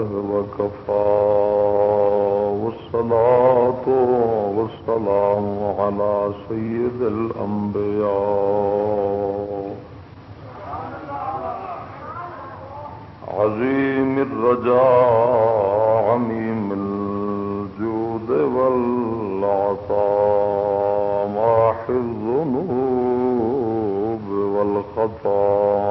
الله وكفى والصلاة والسلام على سيد الأنبياء. عظيم الرجاء عميم الجود والعطاء ماحي الذنوب والخطاء.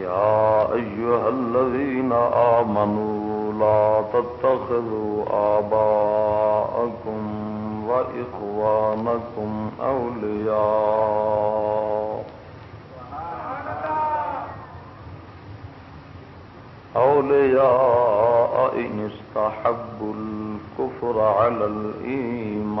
يا أيها الذين آمنوا لا تتخذوا آباءكم وإخوانكم أولياء. أولياء إن استحبوا الكفر على الإيمان.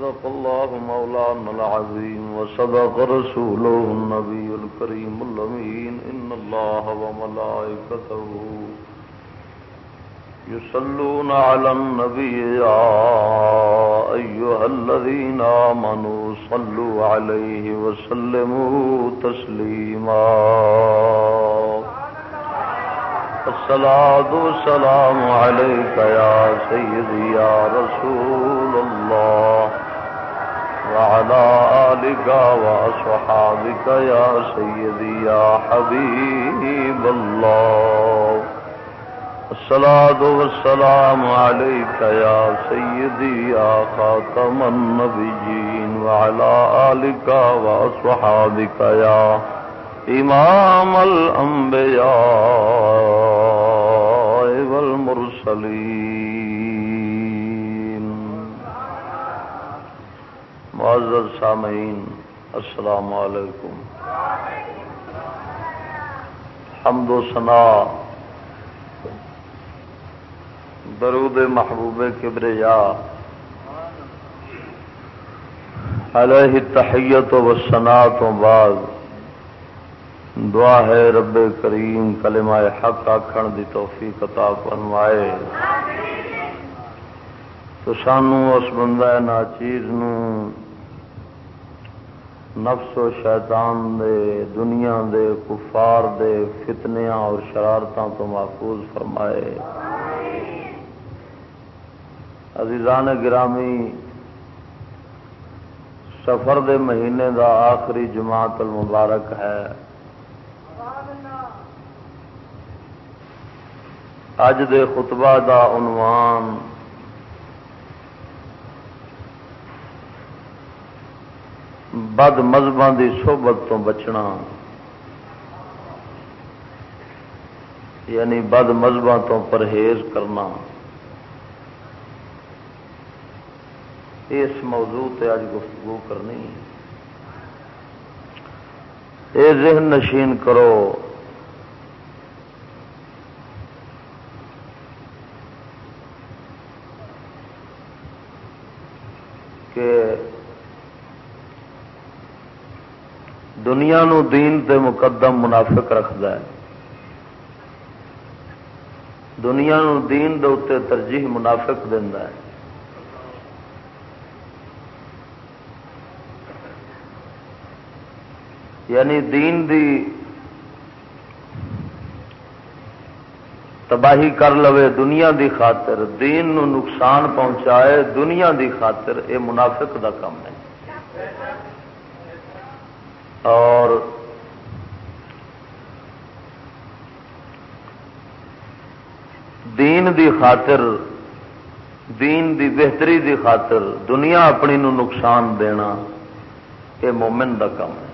صدق الله مولانا العظيم وصدق رسوله النبي الكريم الأمين. إن الله وملائكته يصلون على النبي. يا أيها الذين آمنوا صلوا عليه وسلموا تسليما. الصلاة والسلام عليك يا سيدي يا رسول الله. وعلى آلك وأصحابك يا سيدي يا حبيب الله. الصلاة والسلام عليك يا سيدي يا خاتم النبيين وعلى آلك وأصحابك يا إمام الأنبياء والمرسلين. معزز سامعين السلام عليكم حمد و ثناء درود محبوب کبریا۔ علیہ تحیت و سنا تو بعد۔ دعا ہے رب کریم، کلمہ حق آخر دی توفیق عطا فرمائے۔ تو سانو اس بندہ ناچیز نو نفس و شیطان دے، دنیا دے، کفار دے، فتنیاں اور شرارتوں تو محفوظ فرمائے۔ عزیزان گرامی، سفر دے مہینے دا آخری جماعت المبارک ہے۔ اج دے خطبہ دا عنوان بد مذہبوں دی صحبت تو بچنا۔ یعنی بد مذہبوں تو پرہیز کرنا۔ اس موضوع تے اج گفتگو کرنی۔ اے ذہن نشین کرو کہ دنیا نو دین تے مقدم منافق رکھد دنیا نو دین دے اتنے ترجیح منافق دینا ہے۔ یعنی دین دی تباہی کر لو دنیا دی خاطر، دین نو نقصان پہنچائے دنیا دی خاطر، اے منافق دا کام ہے۔ اور دین دی خاطر، دین دی بہتری دی خاطر دنیا اپنی نو نقصان دینا یہ مومن دا کام ہے۔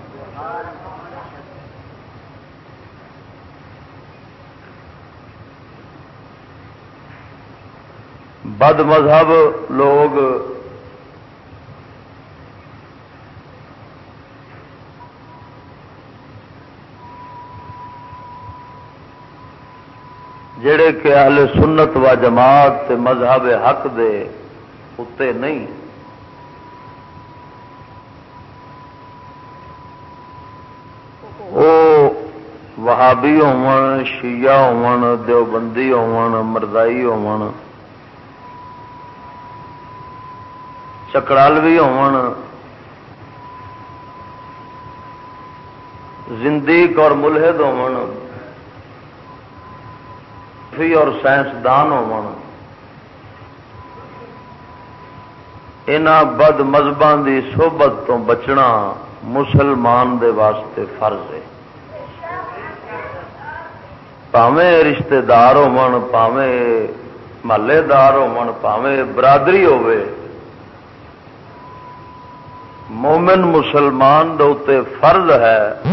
بد مذہب لوگ جڑے کہ اہل سنت و جماعت تے مذہب حق دے اتے نہیں۔ وہ وہابی ہون، شیعہ ہون، دیوبندی ہون، مردائی ہون چکرال بھی زندیق اور ملحد ہون اور سائنسدان بد مذہبوں کی سوبت تو بچنا مسلمان دے واسطے فرض ہے۔ پاوے رشتے دار پاوے محلے دار پاوے برادری ہوے مومن مسلمان دے فرض ہے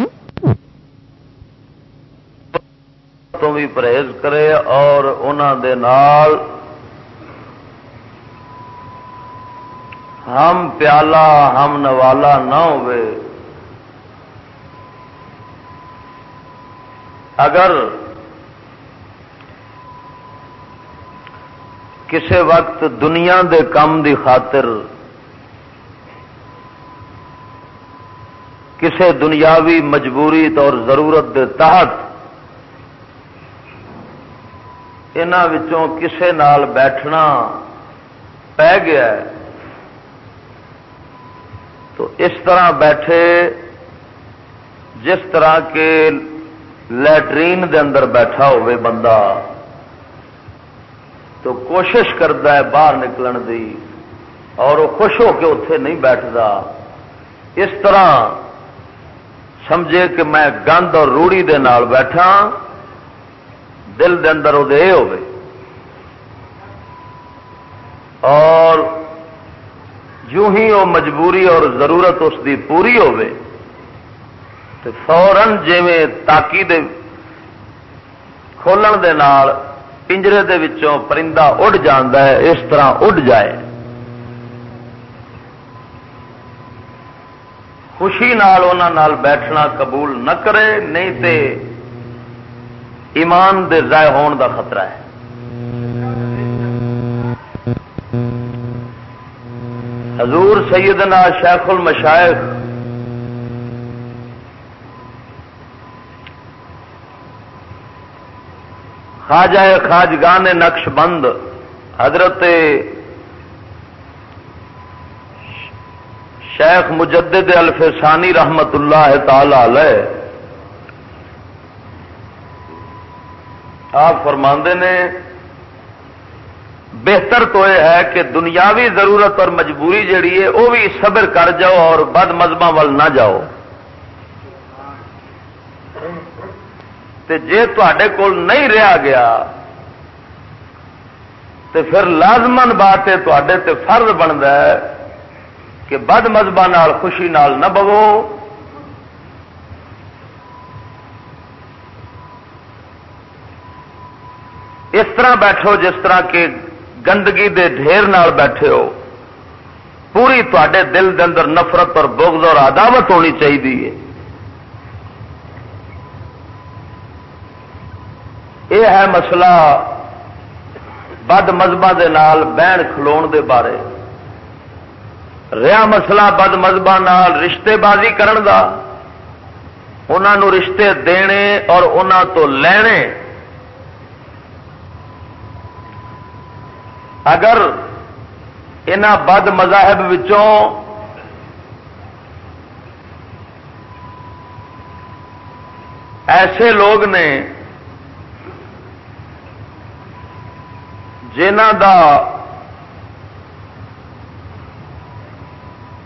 تو بھی پرہیز کرے اور انہوں دے نال ہم پیالہ، ہم نوالا نہ ہوئے۔ اگر کسی وقت دنیا دے کم دی خاطر کسے دنیاوی مجبوری اور ضرورت دے تحت کسے نال بیٹھنا پی گیا ہے، تو اس طرح بیٹھے، جس طرح کے لیٹرین دے اندر بیٹھا ہوئے بندہ، تو کوشش کرتا ہے باہر نکلن دی، اور وہ خوش ہو کے اتے نہیں بیٹھتا۔ اس طرح سمجھے کہ میں گند اور روڑی دے نال بیٹھا دل دے اندر وہ ہو اور جو ہی وہ مجبوری اور ضرورت اس دی پوری تو فورن جی تاکی دے کھولن دے نال پنجرے دے وچوں پرندہ اڈ جانا ہے، اس طرح اڈ جائے۔ خوشی نال نال بیٹھنا قبول نہ کرے، نہیں تے ایمان دے ضائع ہون دا خطرہ ہے۔ حضور سیدنا شیخ المشائخ خواجہ خاجگان نقش بند حضرت شیخ مجدد الفسانی رحمت اللہ تعالی علیہ آپ فرماندے نے، بہتر تو یہ ہے کہ دنیاوی ضرورت اور مجبوری جڑی ہے، وہ بھی صبر کر جاؤ اور بد مذہب وال نہ جاؤ۔ تے جے تے کول نہیں رہا گیا، تے پھر لازمن بات ہے تے فرض بنتا ہے کہ بد مذہب خوشی نال نہ بو اس طرح بیٹھو جس طرح کے گندگی دے ڈھیر نال بیٹھے ہو۔ پوری تے دل دے اندر نفرت اور بغض اور عداوت ہونی چاہیے یہ ہے مسئلہ بد مذہب دے نال بہن کھلو دے بارے۔ رہا مسئلہ بد مذہب رشتے بازی کرن دا۔ انہوں رشتے دینے اور انہوں تو لینے اگر ان بد مذاہب وچوں ایسے لوگ نے جنہ دا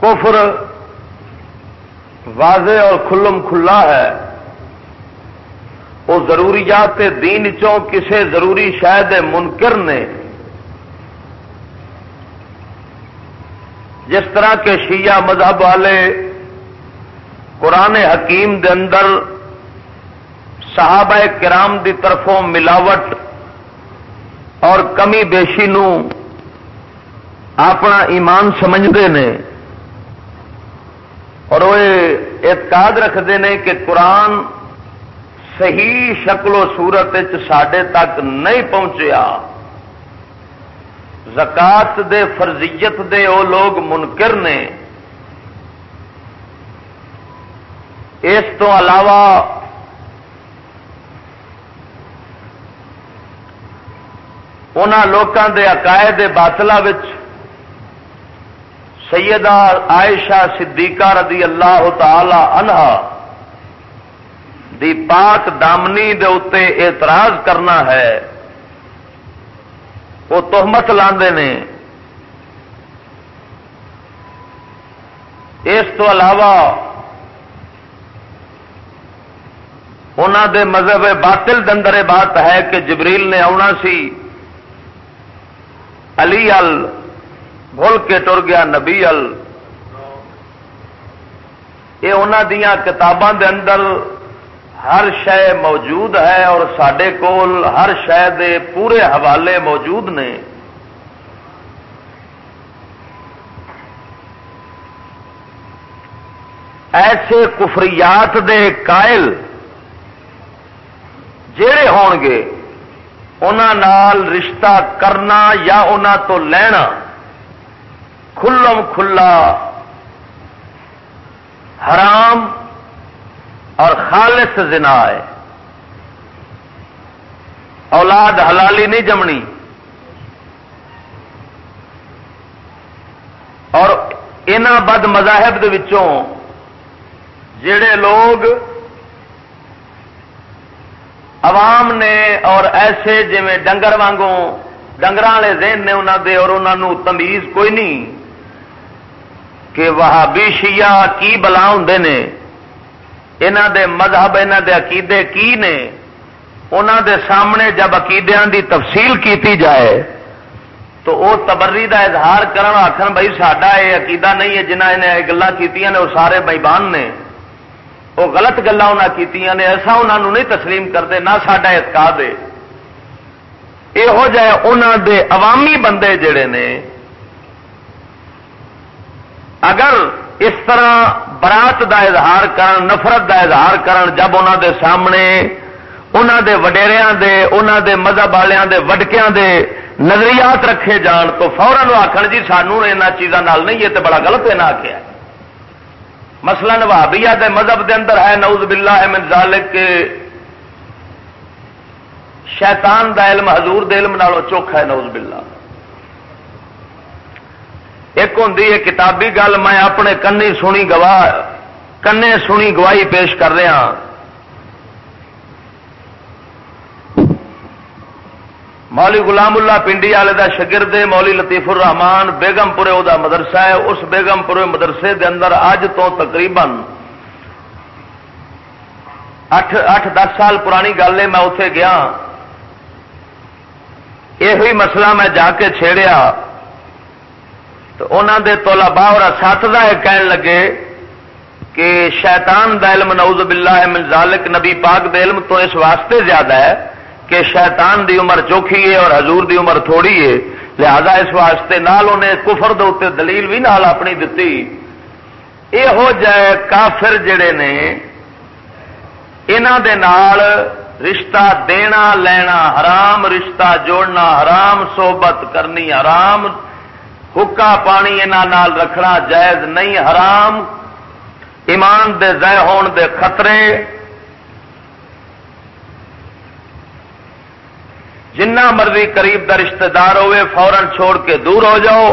کفر واضح اور کھلم کھلا ہے، وہ ضروریات دین چوں کسے ضروری شاید منکر نے جس طرح کے شیعہ مذہب والے قرآن حکیم دے اندر صحابہ کرام دی طرفوں ملاوٹ اور کمی بیشی نو اپنا ایمان سمجھتے ہیں اور وہ اعتقاد رکھتے ہیں کہ قرآن صحیح شکل و صورت سڈے تک نہیں پہنچیا۔ زکات دے فرضیت دے وہ لوگ منکر نے اس تو علاوہ ان لوگوں کے عقائد باطلا سیدہ عائشہ صدیقہ رضی اللہ تعالی عنہ دی پاک دامنی دے اتے اعتراض کرنا ہے وہ تحمت لاندے نے۔ اس تو علاوہ انہوں دے مذہب باطل دندر بات ہے کہ جبریل نے آنا سی۔ علی ال بھول کے ٹر گیا، نبی ال۔ یہ انہوں دیا کتاباں دے اندر ہر شہ موجود ہے اور سڈے کول ہر شہ دے پورے حوالے موجود نے۔ ایسے کفریات دے قائل جڑے ہون گے نال رشتہ کرنا یا تو لینا، کھلم کھلا، حرام اور خالص زنا ہے۔ اولاد حلالی نہیں جمنی۔ اور ان بد مذاہب جڑے لوگ عوام نے اور ایسے جی ڈنگر وانگوں ڈنگر والے ذہن نے انہوں دے اور انہوں تمیز کوئی نہیں کہ وہابی شیعہ کی بلا ہوں نے۔ انہ دے مذہب انہ دے عقیدے کی نے؟ انہ دے سامنے جب عقیدیاں دی تفصیل کیتی جائے، تو وہ تبری دا اظہار کرن آخر بھائی ساڈا یہ عقیدہ نہیں ہے جنہ نے گلا کی وہ سارے بئیبان نے۔ وہ غلط گلا کی ایسا انہوں نے نہیں تسلیم کرتے نہ سڈا اعتقاد ہے۔ یہو جہ انہوں دے عوامی بندے جڑے نے، اگر اس طرح برات دا اظہار کرن، نفرت دا اظہار کرن جب انہوں دے سامنے انہوں دے وڈیریاں دے انہوں دے مذہب والوں دے وڈکیاں دے نظریات رکھے جان تو فورن آخر جی سانو ان چیزوں نہیں ہے تو بڑا گلت ہے، نہ آخیا مسئلہ نوابیا دے مذہب دے اندر ہے نوز باللہ من ذالک کے شیطان دا علم، حضور دے علم نالوں چوکھا ہے نوز باللہ۔ ایک ہوں کتابی گل میں اپنے کنی سنی گواہ کنے سنی گواہی پیش کر رہا ہاں۔ مولی غلام اللہ پنڈی والے کا شگرد مولی لطیف الرحمان بیگم پورے وہ مدرسہ ہے، اس بیگم پورے مدرسے دے اندر اج تو تقریباً اٹھ اٹھ، دس سال پرانی گل ہے، میں اتے گیا۔ یہ مسئلہ میں جا کے چھیڑیا۔ تو انہوں دے تولا باہ اور اساتذہ کہن لگے کہ شیطان دا علم نعوذ باللہ من ذالک، نبی پاک دے علم تو اس واسطے زیادہ ہے کہ شیطان دی عمر چوکھی ہے اور حضور دی عمر تھوڑی ہے۔ لہذا اس واسطے نال انہیں کفر دے دلیل بھی نال اپنی دتی۔ یہ ہو جائے کافر جڑے نے انہ دے نال رشتہ دینا، لینا حرام، رشتہ جوڑنا حرام، صحبت کرنی حرام حکا پانی انہوں رکھنا جائز نہیں حرام ایمان دے ضائع ہون دے خطرے جنہ مرضی قریب دا رشتہ دار ہوئے فورن چھوڑ کے دور ہو جاؤ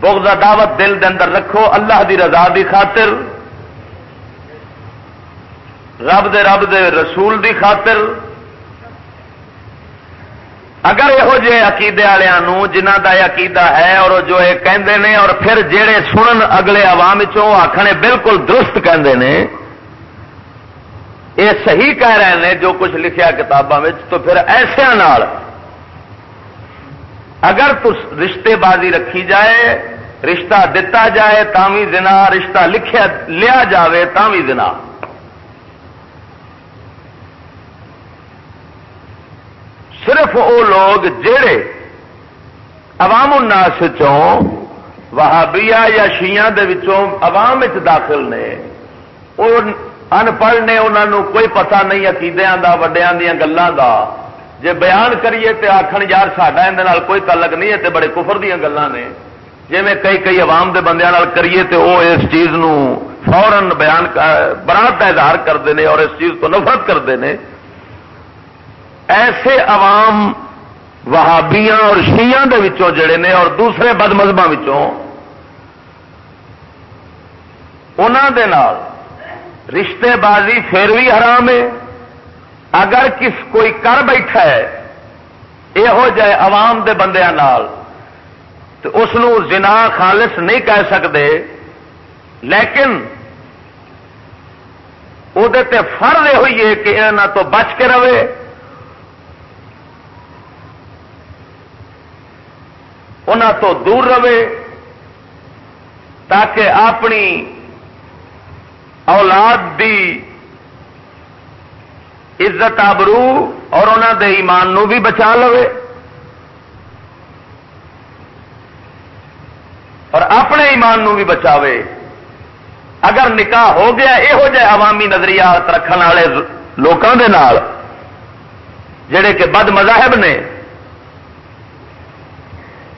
بغض دعوت دل دے اندر رکھو اللہ دی رضا دی خاطر رب دے رب دے رسول دی خاطر اگر یہو جہ عقیدے والوں جنہ کا یہ عقیدہ ہے اور جو یہ کہندے نے اور پھر جڑے سنن اگلے عوام آخنے بالکل درست کہندے نے، یہ صحیح کہہ رہے ہیں جو کچھ لکھیا کتابوں تو پھر ایسے نال اگر تو رشتے بازی رکھی جائے، رشتہ دتا جائے تاوی دنا رشتہ لکھیا، لیا جائے تاوی دنا صرف وہ لوگ جڑے عوام الناس چوں وہابیا یا شیعہ دے وچوں عوام داخل نے وہ ان پڑھ نے انہوں کوئی پتہ نہیں عقیدیاں دا، وڈیاں دیا گلوں دا۔ جے بیان کریے تے آخر یار ساڈا اندر کوئی تعلق نہیں ہے تے بڑے کفر دیا گلیں نے۔ جی میں کئی کئی عوام دے بندیاں نال کریے تے وہ اس چیز نو فورن بیان برات کا اظہار کرتے ہیں اور اس چیز کو نفرت کرتے ہیں ایسے عوام وہابیاں اور شیعہ دے وچوں جڑے نے اور دوسرے بد مذہبوں دے نال رشتے بازی پھر بھی حرام ہے۔ اگر کس کوئی کر بیٹھا ہے، یہو جائے عوام دے بندیاں نال، تو اس زنا خالص نہیں کہہ سکتے لیکن وہ فرض یہ ہوئی ہے کہ یہاں تو بچ کے رہے۔ ان تو دور رہے تاکہ اپنی اولاد دی عزت آبرو اور انہوں دے ایمان نو بھی بچا لو اور اپنے ایمان نو بھی بچاوے۔ اگر نکاح ہو گیا یہو جہ عوامی نظریات رکھنے والے لوگوں کے نال، جڑے کہ بد مذاہب نے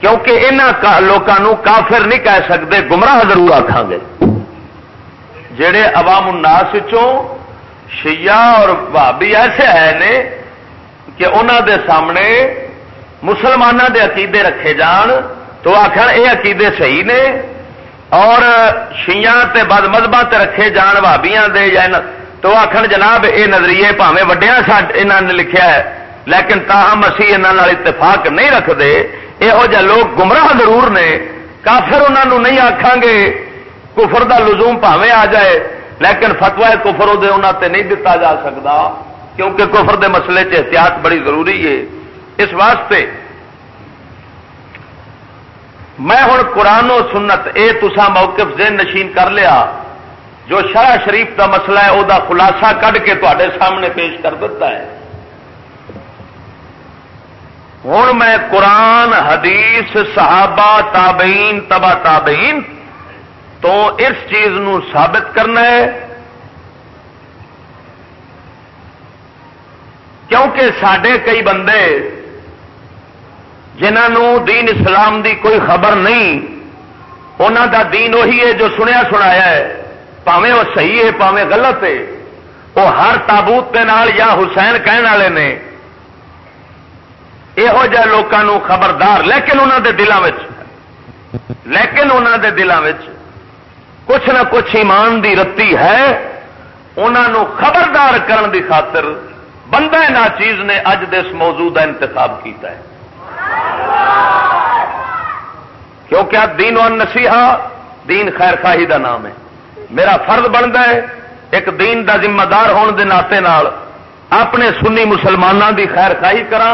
کیونکہ ان لوگوں کافر نہیں کہہ سکتے گمراہ ضرور آخان گے۔ جڑے عوام الناس چوں شیعہ اور بھابی ایسے ہے نے کہ انہوں دے سامنے مسلمانوں دے عقیدے رکھے جان، تو آخر یہ عقیدے صحیح نے اور شیعہ تے بد مذہبہ تے رکھے جان بھابیاں دے یا تو آخر جناب یہ نظریے پاوے وڈیا انہوں نے لکھیا ہے، لیکن تاہم اسی انہوں اتفاق نہیں رکھتے یہو جہ لوگ گمراہ ضرور نے کافر انہوں نہیں آخان گے کفر دا لزوم پاوے آ جائے لیکن فتوا کفر انہوں تے نہیں دتا جا سکتا کیونکہ کفر دے مسئلے چ احتیاط بڑی ضروری ہے اس واسطے میں ہوں قرآن و سنت اے تسا موقف ذہن نشین کر لیا جو شرح شریف کا مسئلہ ہے وہ خلاصہ کھ کے تے سامنے پیش کر دیتا ہے ہوں میں قرآن، حدیث، صحابہ، تابعین، تبا تابعین تو اس چیز نو ثابت کرنا ہے۔ کیونکہ سڈے کئی بندے جنہوں دین اسلام دی کوئی خبر نہیں انہوں دا دین وہی ہے جو سنیا سنایا ہے۔ پاوے وہ صحیح ہے پاوے غلط ہے۔ وہ ہر تابوت کے نال یا حسین کہنے والے نے یہو جہ لوگوں خبردار، لیکن انہوں دے دلوں لیکن انہوں دے دلوں کچھ نہ کچھ ایمان دی رتی ہے۔ انہوں خبردار کرن دی خاطر بندہ نہ چیز نے اج دس موضوع کا انتخاب کیتا ہے۔ کیونکہ دین و نسیحا دین خیر خاہی دا نام ہے۔ میرا فرض بنتا ہے، ایک دین دا ذمہ دار ہون دے ناطے نال اپنے سنی مسلمانوں دی خیر خاہی کرا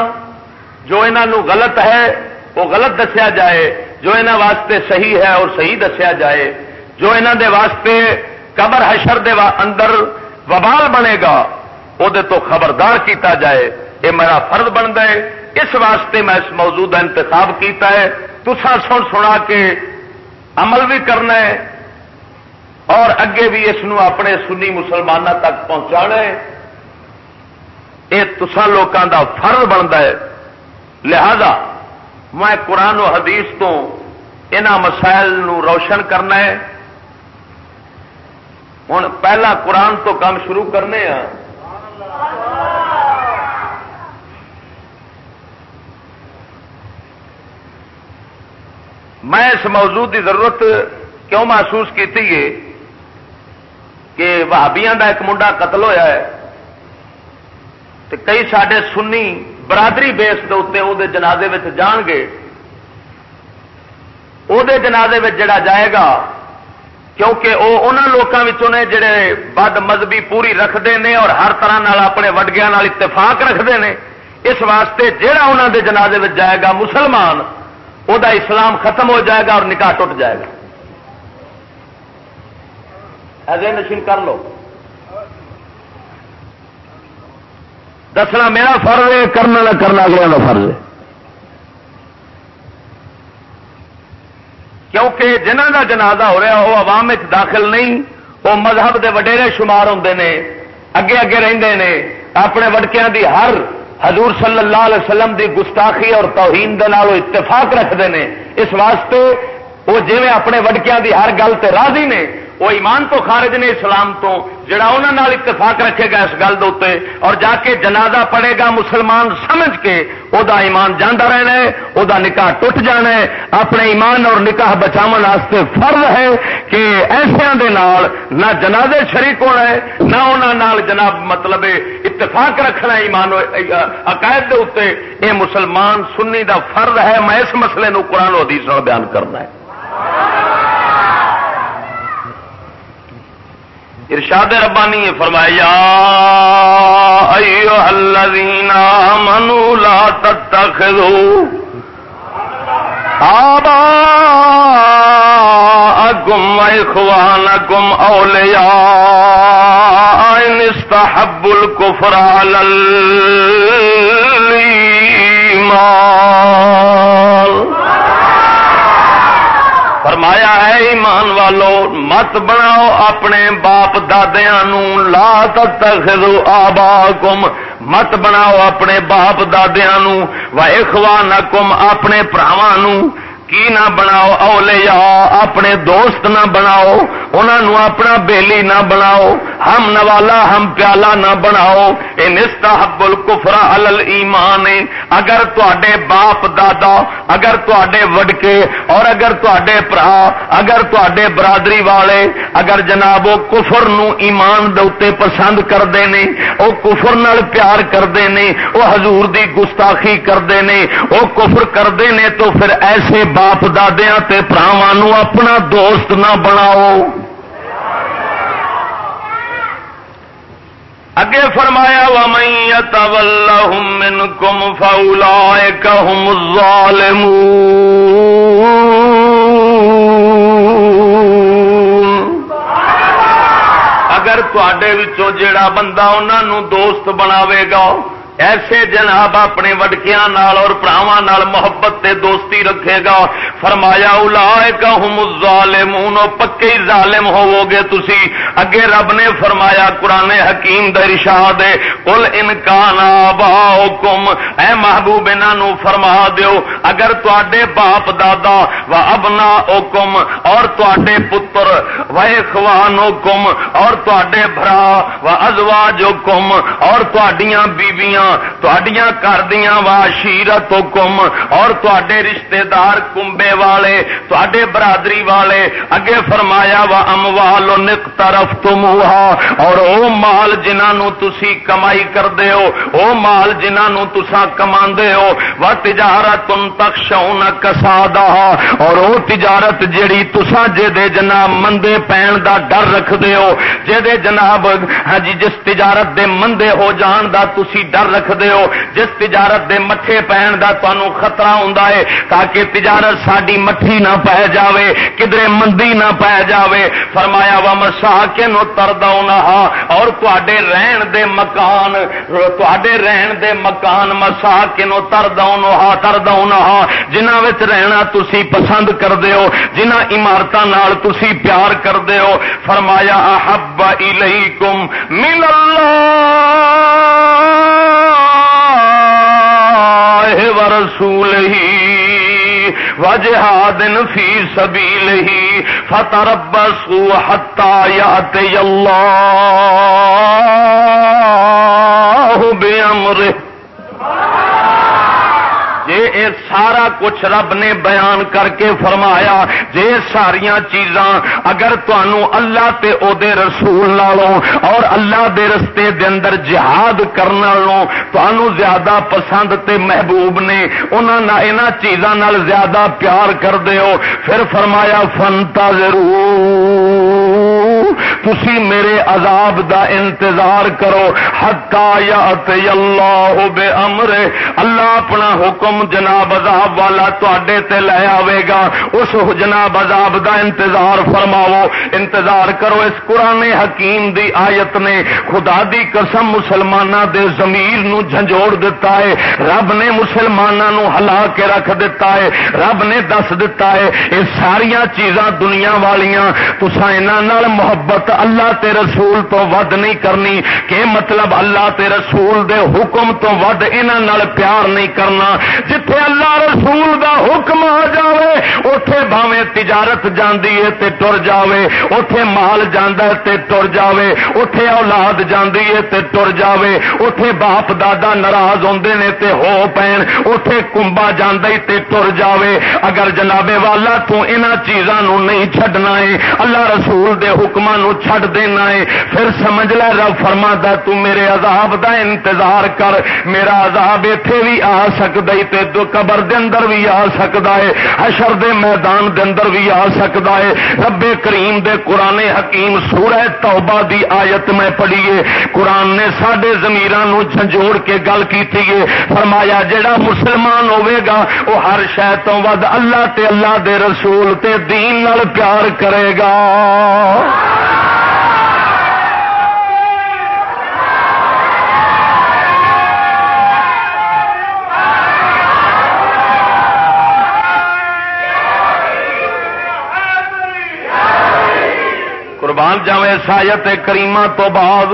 جو انہوں غلط ہے، وہ غلط دسیا جائے۔ جو انہوں واسطے صحیح ہے اور صحیح دسیا جائے۔ جو انہوں دے واسطے قبر حشر دے اندر وبال بنے گا وہ تو خبردار کیتا جائے۔ یہ میرا فرض بنتا ہے۔ اس واسطے میں اس موضوع کا انتخاب کیتا ہے۔ تسا سن سنا کے عمل بھی کرنا ہے اور اگے بھی اس اپنے سنی مسلمانوں تک پہنچا ہے۔ یہ تسا لوگوں کا فرض بنتا ہے۔ لہذا میں قرآن و حدیث تو ان مسائل نو روشن کرنا ہے۔ ہوں پہلا قرآن تو کام شروع کرنے ہاں میں اس موضوع کی ضرورت کیوں محسوس کی کہ بھابیاں کا ایک منڈا قتل ہویا ہے۔ کئی سڈے سنی برادری بیس کے اتنے وہ جنازے جان گے۔ وہ جنازے جڑا جائے گا، کیونکہ وہ ان لوگوں نے جڑے بد مذہبی پوری رکھتے ہیں اور ہر طرح نال اپنے وڈگیا اتفاق رکھتے ہیں اس واسطے جہا انہوں دے جنازے جائے گا مسلمان وہ اسلام ختم ہو جائے گا اور نکاح ٹوٹ جائے گا۔ ایسے نشین کر لو۔ دسنا میرا فرض ہے، کرنا نہ کرنا اگلے کا فرض ہے۔ کیونکہ جنہ کا جنازہ ہو رہا وہ عوام داخل نہیں وہ مذہب کے وڈیرے شمار ہوں نے، اگے اگے رہتے ہیں اپنے وڈکیا دی ہر حضور صلی اللہ علیہ وسلم دی گستاخی اور توہین دے نال اتفاق رکھتے ہیں اس واسطے وہ جی اپنے وڈکیا دی ہر گل تے راضی نے وہ ایمان تو خارج نے اسلام تو، جڑا انہوں اتفاق رکھے گا اس گل دے اور جا کے جنازہ پڑے گا مسلمان سمجھ کے وہ ایمان جانا رہنا ہے وہ نکاح ٹوٹ جانا ہے۔ اپنے ایمان اور نکاح بچاؤ واسطے فرض ہے کہ ایسا نہ جنازے شریک ہونا ہے، نہ انہوں جناب مطلب اتفاق رکھنا ایمان عقائد کے اتنے یہ مسلمان سنی دا فرض ہے، میں اس مسئلے نو قرآن حدیث بیان کرنا ہے۔ ارشاد ربانی فرمایا الذین آمنوا لا تتخذوا آباءکم و اخوانکم اولیاء ان استحبوا الكفر على الایمان. فرمایا ہے، ایمان والو، مت بناؤ اپنے باپ ددیا لا تخو آبا کم مت بناؤ اپنے باپ ددیا و اخوان کم اپنے پراواں کی نہ بناؤ اولیاء اپنے دوست نہ بناؤ انہوں اپنا بیلی نہ بناؤ، ہم نوالا، ہم پیالہ نہ بناؤ یہ نستا حبل کفرا ایمان اگر تے باپ دادا، اگر تے وڈکے، اور اگر تے برا اگر تے برادری والے، اگر جناب وہ کفر نو ایمان دے پسند کرتے ہیں وہ کفر نال پیار کرتے ہیں وہ حضور دی گستاخی کرتے ہیں وہ کفر کرتے ہیں تو پھر ایسے باپ دادیا پراواں اپنا دوست نہ بناؤ۔ اگے فرمایا وا من کم فولا ظالم اگر تے جڑا بندہ انہوں دوست بناوے گا ایسے جناب اپنے وڈکیا اور نال محبت تے دوستی رکھے گا۔ فرمایا الا ظالمون پکے ظالم ہوو گے تسی۔ اگے رب نے فرمایا، قرآن حکیم درشاد کل انکان آباؤکم۔ اے محبوب انہوں فرما دیو، اگر تے باپ دادا و ابنا اوکم اور تے پتر و اخوان اور تے برا و ازواج اور بیویاں گھر دیا وا شیرت کم اور تے رشتے دار کمبے والے تے برادری والے اگے فرمایا وا اموال نک طرف تم اور او مال جنہوں تسی کمائی کرتے ہو او مال جنہوں تسا کما ہو و تجارت تم تک شون کسا اور او تجارت جیڑی تسا جے جناب مندے پین دا ڈر رکھتے ہو جے جناب ہاں جی جس تجارت دے مندے ہو جان دا تسی ڈر رکھتے ہو۔ جس تجارت دے مٹھے پہن کا تمہوں خطرہ ہوں تاکہ تجارت ساری مٹھی نہ پی جائے کدھر مندی نہ پی جائے فرمایا وا مسا کے نو تردا اور تے رہن دے مکان تے رہن دے مکان مسا کے نو تردا تردا جنہ رہنا تسی پسند کرتے ہو جنہ عمارت تسی پیار کرتے ہو۔ فرمایا احب الیکم من اللہ ورسول ہی وجہاد فی سبیلہ فتربصوا حتا یاتی اللہ بامرہ جے اے سارا کچھ رب نے بیان کر کے فرمایا، جے ساریا چیزاں اگر تنوع اللہ تے او دے رسول لالوں اور اللہ دے رستے دے اندر جہاد کرنا لوں تنوع زیادہ پسند تے محبوب نے انہوں چیزاں نال زیادہ پیار کر دے ہو۔ پھر فرمایا فنتا ضرور تسی میرے عذاب دا انتظار کرو. حتا یا اللہ بے امر اللہ اپنا حکم جناب عذاب والا تے لے آئے گا. اس جناب عذاب دا انتظار فرماو انتظار کرو اس قرآن حکیم دی آیت نے. خدا دی قسم مسلمانوں دے زمیر نو جھنجوڑ دیتا ہے. رب نے مسلمانوں ہلا کے رکھ دیتا ہے. رب نے دس دیتا ہے. یہ ساریا چیزاں دنیا والیاں تسا انہوں محبت اللہ تے رسول تو ود نہیں کرنی کہ مطلب اللہ تے رسول دے حکم تو ود انہوں پیار نہیں کرنا۔ جتھے اللہ رسول دا حکم آ جائے اتے بھاوے تجارت جاندی ہے تے ٹر جاوے اتے مال جانا تے ٹر جاوے اتے اولاد جاندی ہے تے ٹر جاوے اتے باپ دادا ناراض ہوندے نے تے ہو پین اتے کمبا جانا تے ٹر جاوے۔ اگر جنابے والا تو انہاں چیزاں نو نہیں چھڈنا ہے اللہ رسول دے حکماں نو چھڈ دینا ہے۔ پھر سمجھ لے، رب فرما دا تو میرے عذاب دا انتظار کر۔ میرا عذاب ایتھے بھی آ سکدا ہے تے دو قبر دے اندر بھی آ سکدا ہے۔ حشر دے میدان دے اندر بھی آ سکدا ہے۔ رب کریم دے قران حکیم سورہ توبہ دی آیت میں پڑھیے قرآن نے ساڈے ضمیراں نو جھنجوڑ کے گل کیتی ہے۔ فرمایا، جڑا مسلمان ہوے گا وہ ہر شے تو ود اللہ تے اللہ دے رسول تے دین نال پیار کرے گا۔ قربان جاوے سایت کریمہ تو بعد،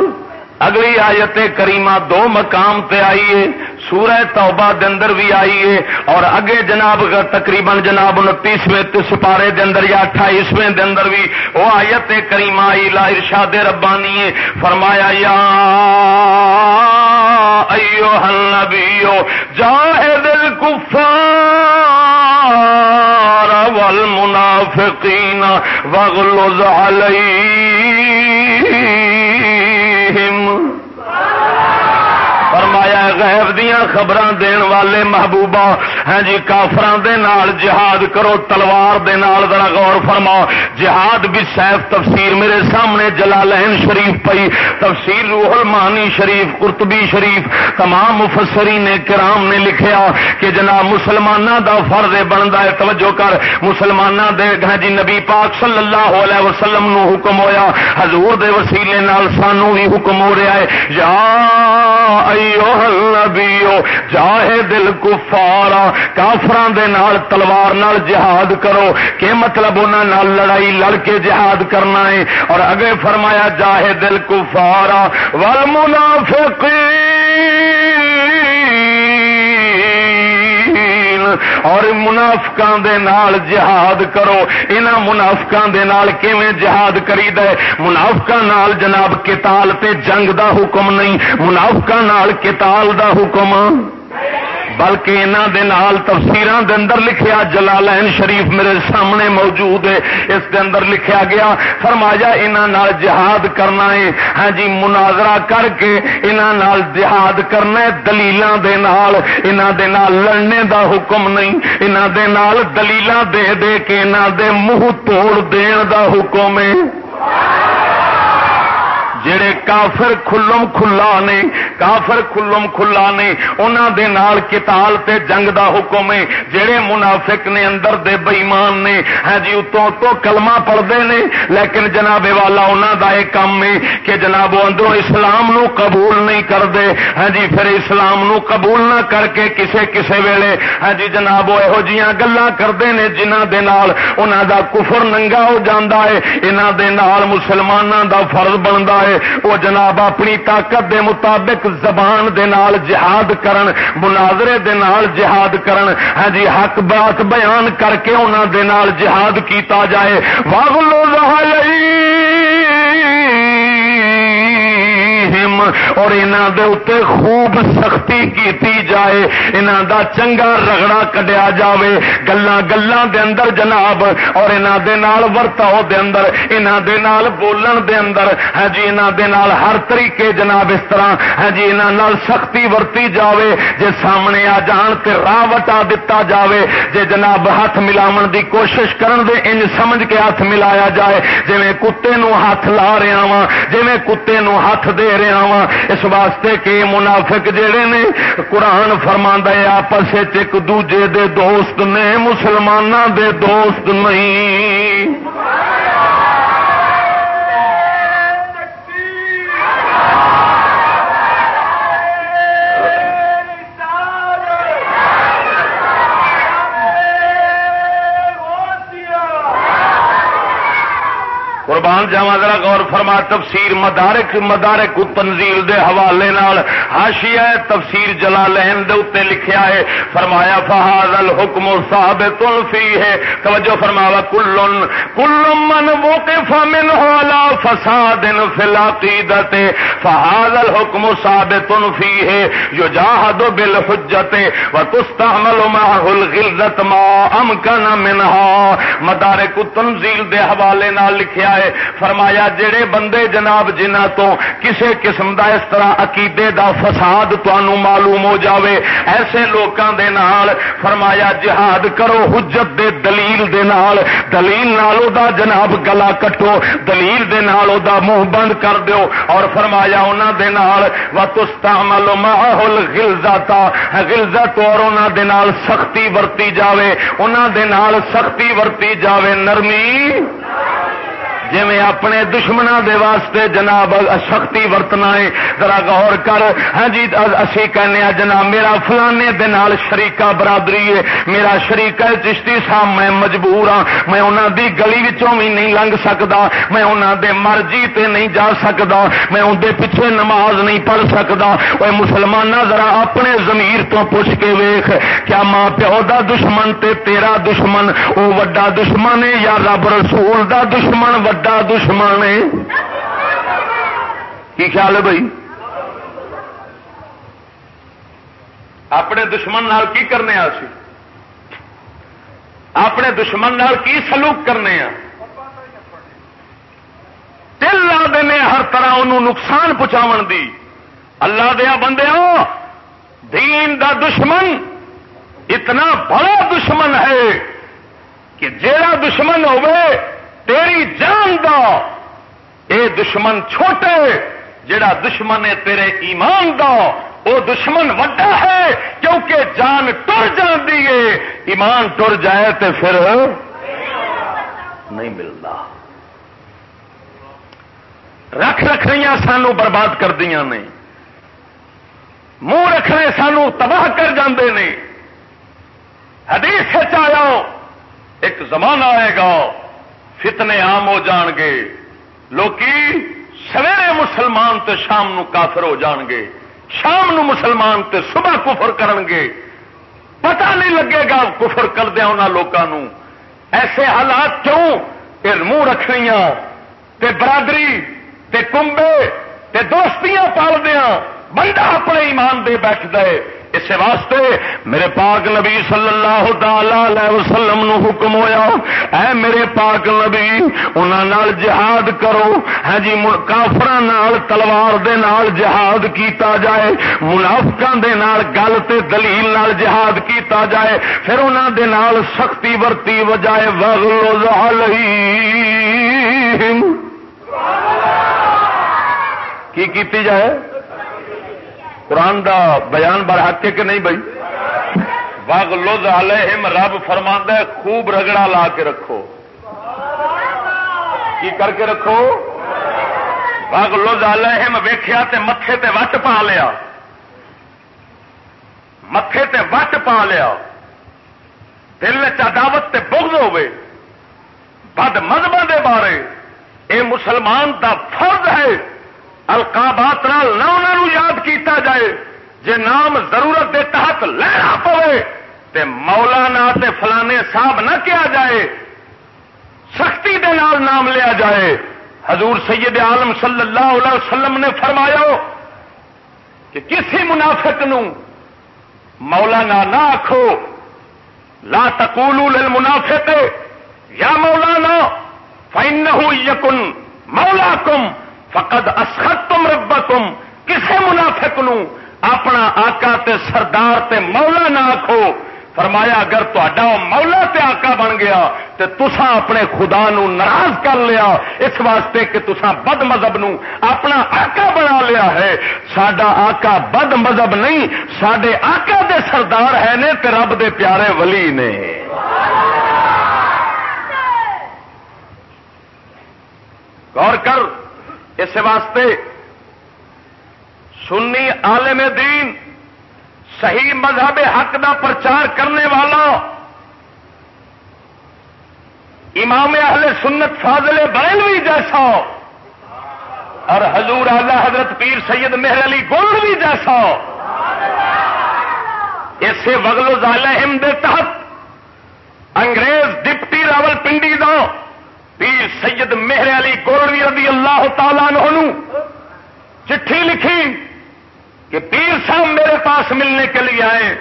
اگلی آیت کریمہ دو مقام تے آئیے سورہ توبہ دے اندر بھی آئیے اور اگے جناب تقریباً جناب انتیسویں سپارے دے اندر یا اٹھائیسویں دے اندر بھی وہ آیت کریمہ آئی، لا ارشاد ربانی فرمایا، یا ایو النبیو، جاہد الکفار والمنافقین واغلظ علیہم فرمایا غیب دیا خبر دین والے محبوبہ ہاں جی کافران دے نال جہاد کرو، تلوار دے نال ذرا غور فرما جہاد بھی سیف تفسیر میرے سامنے جلالین شریف پئی، تفسیر روح المانی شریف، قرطبی شریف، تمام مفسری نے کرام نے لکھیا کہ جناب مسلمانوں دا فرض بنتا ہے۔ توجہ کر مسلمانوں دے ہاں جی نبی پاک صلی اللہ علیہ وسلم نو حکم ہویا۔ حضور دے وسیلے نال سانو بھی حکم ہو رہا ہے۔ یا چاہے دل کفارا کافران دے نال تلوار نال جہاد کرو۔ کہ مطلب انہوں نال لڑائی لڑ کے جہاد کرنا ہے؟ اور اگے فرمایا، جاہے دل کفارا ول اور منافقاں دے نال جہاد کرو انہاں منافقاں دے نال کیویں جہاد کری دے منافقاں نال جناب قتال تے جنگ دا حکم نہیں منافقاں نال قتال دا حکم بلکہ انہوں دے نال تفسیران دے اندر لکھیا جلالین شریف میرے سامنے موجود ہے۔ اس دے اندر لکھیا گیا، فرمایا انہوں نال جہاد کرنا ہے۔ ہاں جی مناظرہ کر کے انہوں نال جہاد کرنا ہے دلیلاں دے نال۔ انہوں دے نال لڑنے دا حکم نہیں۔ انہوں دے نال دلیلاں دے دے کے انہوں دے منہ توڑ دین دا حکم ہے۔ جڑے کافر کھلم کھلا نے، کافر کھلم کھلا نے انہوں دے نال کتال تے جنگ دا حکم ہے۔ جڑے منافق نے اندر دے بےمان نے ہاں جی اتوں تو کلمہ پڑھتے نے، لیکن جناب والا انہوں دا ایک کام ہے کہ جناب اندروں اسلام نو قبول نہیں کرتے ہاں جی پھر اسلام نو قبول نہ کر کے کسے کسے ویلے ہاں جی جناب یہو جیاں گلا کرتے ہیں جنہ دے نال انہوں دا کفر ننگا ہو جاتا ہے انہوں دے نال مسلمانوں دا فرض بنتا ہے۔ وہ جناب اپنی طاقت دے مطابق زبان دے نال جہاد کرن، مناظرے دے نال جہاد کرن۔ ہاں جی حق بات بیان کر کے انہوں دے نال جہاد کیتا جائے۔ واغلو اور انہوں دے اتنے خوب سختی کیتی جائے انہوں دا چنگا رگڑا کڈیا جاوے۔ گلا گلا دے اندر جناب، اور انہوں دے نال ورتاؤ دے اندر انہوں دے نال بولن دے اندر۔ ہے جی انہوں دے نال ہر طریقے جناب اس طرح ہے جی انہوں نال سختی ورتی جاوے۔ جے سامنے آ جان تے راہ وٹا دتا جاوے، جے جناب ہاتھ ملاون دی کوشش کرن دے انج سمجھ کے ہاتھ ملایا جائے۔ جی کتے نو ہاتھ لا رہا وا جی کتے نو ہاتھ دے رہا وا، اس واسطے کہ منافق جڑے نے قرآن فرما ہے، آپس ایک دوجے دے دوست نے مسلمانوں دے دوست نہیں۔ قربان جاوا ذرا غور فرما، تفسیر مدارک مدارک تنزیل دے حوالے نال حاشیہ تفسیر جلالین دے اوتے لکھیا ہے، فرمایا فہذا الحکم ثابت فی ہے توجہ فرماوا، کل کل من وقف منه على فساد فی العقیدت فهذا الحکم ثابت فی ہے یجاہد بالحجت وتستعمل معه الغلظه ما امکن منها۔ مدارک تنزیل دے حوالے نال لکھیا ہے فرمایا، جڑے بندے جناب جنہ تو کسے قسم دا اس طرح عقیدے دا فساد تنوع معلوم ہو جاوے، ایسے لوکاں دے نال فرمایا، جہاد کرو، حجت دے دلیل دے نال۔ دلیل نال دا جناب گلا کٹو، دلیل دے نال دا منہ بند کر دیو۔ اور فرمایا، انہاں دے نال، وتستعمل معه الغلظه غلظت اور انہاں دے نال سختی ورتی جاوے۔ انہاں دے نال سختی ورتی جاوے نرمی۔ جی اپنے دشمنوں دے واسطے جناب سختی ورتنا ہے ذرا غور کر۔ ہاں جی اسی کہنے جناب، میرا فلانے دے نال شریقہ برادری ہے۔ میرا شریقہ چشتی صاحب، میں مجبور ہاں۔ میں انہوں دی گلی وچوں بھی نہیں لنگ سکتا میں انہوں دے مرضی تے نہیں جا سکتا میں اندر پیچھے نماز نہیں پڑھ سکتا وہ مسلمان ذرا اپنے زمیر تو پوچھ کے ویخ کیا ماں پیو دا دشمن تے تیرا دشمن؟ وہ وڈا دشمن ہے یا رب رسول دا دشمن؟ وڈا وڈا دشمن کی خیال ہے بھائی؟ اپنے دشمن نال کی کرنے سی؟ اپنے دشمن نال کی سلوک کرنے دل لا دینے ہر طرح انہوں نقصان پہنچاو دی۔ اللہ دیا بندے دین دا دشمن اتنا بڑا دشمن ہے کہ جیڑا دشمن ہوئے تیری جان دا۔ اے دشمن چھوٹے، جڑا دشمن ہے تیرے ایمان دا وہ دشمن وڈا ہے، کیونکہ جان ٹر جاتی ہے۔ ایمان ٹر جائے تو پھر نہیں ملتا۔ رکھ رکھنی سانو برباد کر دیا نے۔ منہ رکھنے سانو تباہ کر جاندے نے۔ حدیث آیا ایک زمانہ آئے گا۔ فتنے عام ہو جان گے۔ لوکی سویرے مسلمان تے شام نو کافر ہو جان گے۔ شام نو مسلمان تے صبح کفر کرن گے۔ پتہ نہیں لگے گا کفر کردیا انہوں لوگوں ایسے حالات کیوں؟ کہ منہ رکھنیاں۔ تے برادری، تے کمبے تے دوستیاں پال دیا بندہ اپنے ایمان دے بیٹھ دے اس واسطے میرے پاک نبی صلی اللہ تعالی وسلم نو حکم ہویا، اے میرے پاک نبی، انہاں نال جہاد کرو۔ ہاں جی کافراں نال، تلوار دے نال جہاد کیتا جائے، منافقاں دے نال گل تے دلیل نال جہاد کیتا جائے، پھر انہاں دے نال سختی ورتی وجائے، وغلظ علیہم کی کیتی جائے؟ قرآن دا بیان بر حق کے کہ نہیں بھائی؟ واگ لوز علیہم رب فرما خوب رگڑا لا کے رکھو۔ کی کر کے رکھو؟ واگ لوز علیہم ویخیا تے متے تے وٹ پا لیا۔ متے تے وٹ پا لیا۔ دل چاوت تے بغض ہوے بد مذہب دے بارے۔ اے مسلمان دا فرض ہے۔ القابات نہ انہوں یاد کیتا جائے، جے نام ضرورت دے تحت لینا پوے، تے مولانا تے فلانے صاحب نہ کیا جائے، سختی دے نال نام لیا جائے۔ حضور سید عالم صلی اللہ علیہ وسلم نے فرمایا کہ کسی منافق نو مولانا نہ آخو لا تقولوا للمنافق، یا مولانا فإنه يكن مولاكم فقد اسخطتم ربكم کسے منافق نو اپنا آقا تے سردار تے مولا نہ آخو فرمایا، اگر تا مولا تے آقا بن گیا تو تسا اپنے خدا نو ناراض کر لیا، اس واسطے کہ تسا بد مذہب نو اپنا آقا بنا لیا ہے۔ سڈا آقا بد مذہب نہیں سڈے آقا دے سردار ہے نے تے رب دے پیارے ولی نے۔ غور کر۔ اس واسطے سنی عالم دین صحیح مذہب حق دا پرچار کرنے والا امام اہل سنت فاضل بریلوی جیسا اور حضور اعلی حضرت پیر سید مہر علی گولوی جیسا اسے وغل ظالم دے تحت انگریز ڈپٹی راول پنڈی دا پیر سید مہر علی گولوی رضی اللہ تعالی عنہ چٹھی لکھی کہ پیر صاحب میرے پاس ملنے کے لیے آئے۔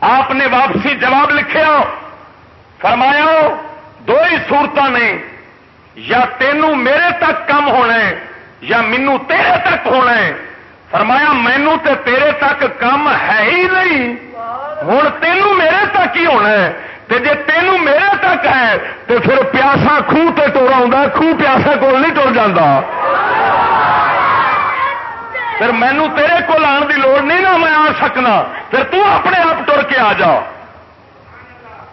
آپ نے واپسی جواب لکھیا۔ فرمایا دو ہی صورت نے یا تینوں میرے تک کم ہونا ہے یا مینو تیرے تک ہونا ہے۔ فرمایا مینو تے تیرے تک کم ہے ہی نہیں۔ ہوں تینوں میرے تک ہی ہونا ہے۔ تے جے تینوں میرے تک ہے تو پھر پیاسا خوہ تے ٹورا خوہ پیاسا کول نہیں ٹر جاتا پھر مینو تیرے کو آن کی لوڑ نہیں نا میں آ سکنا پھر تو اپنے آپ ٹر کے آ جا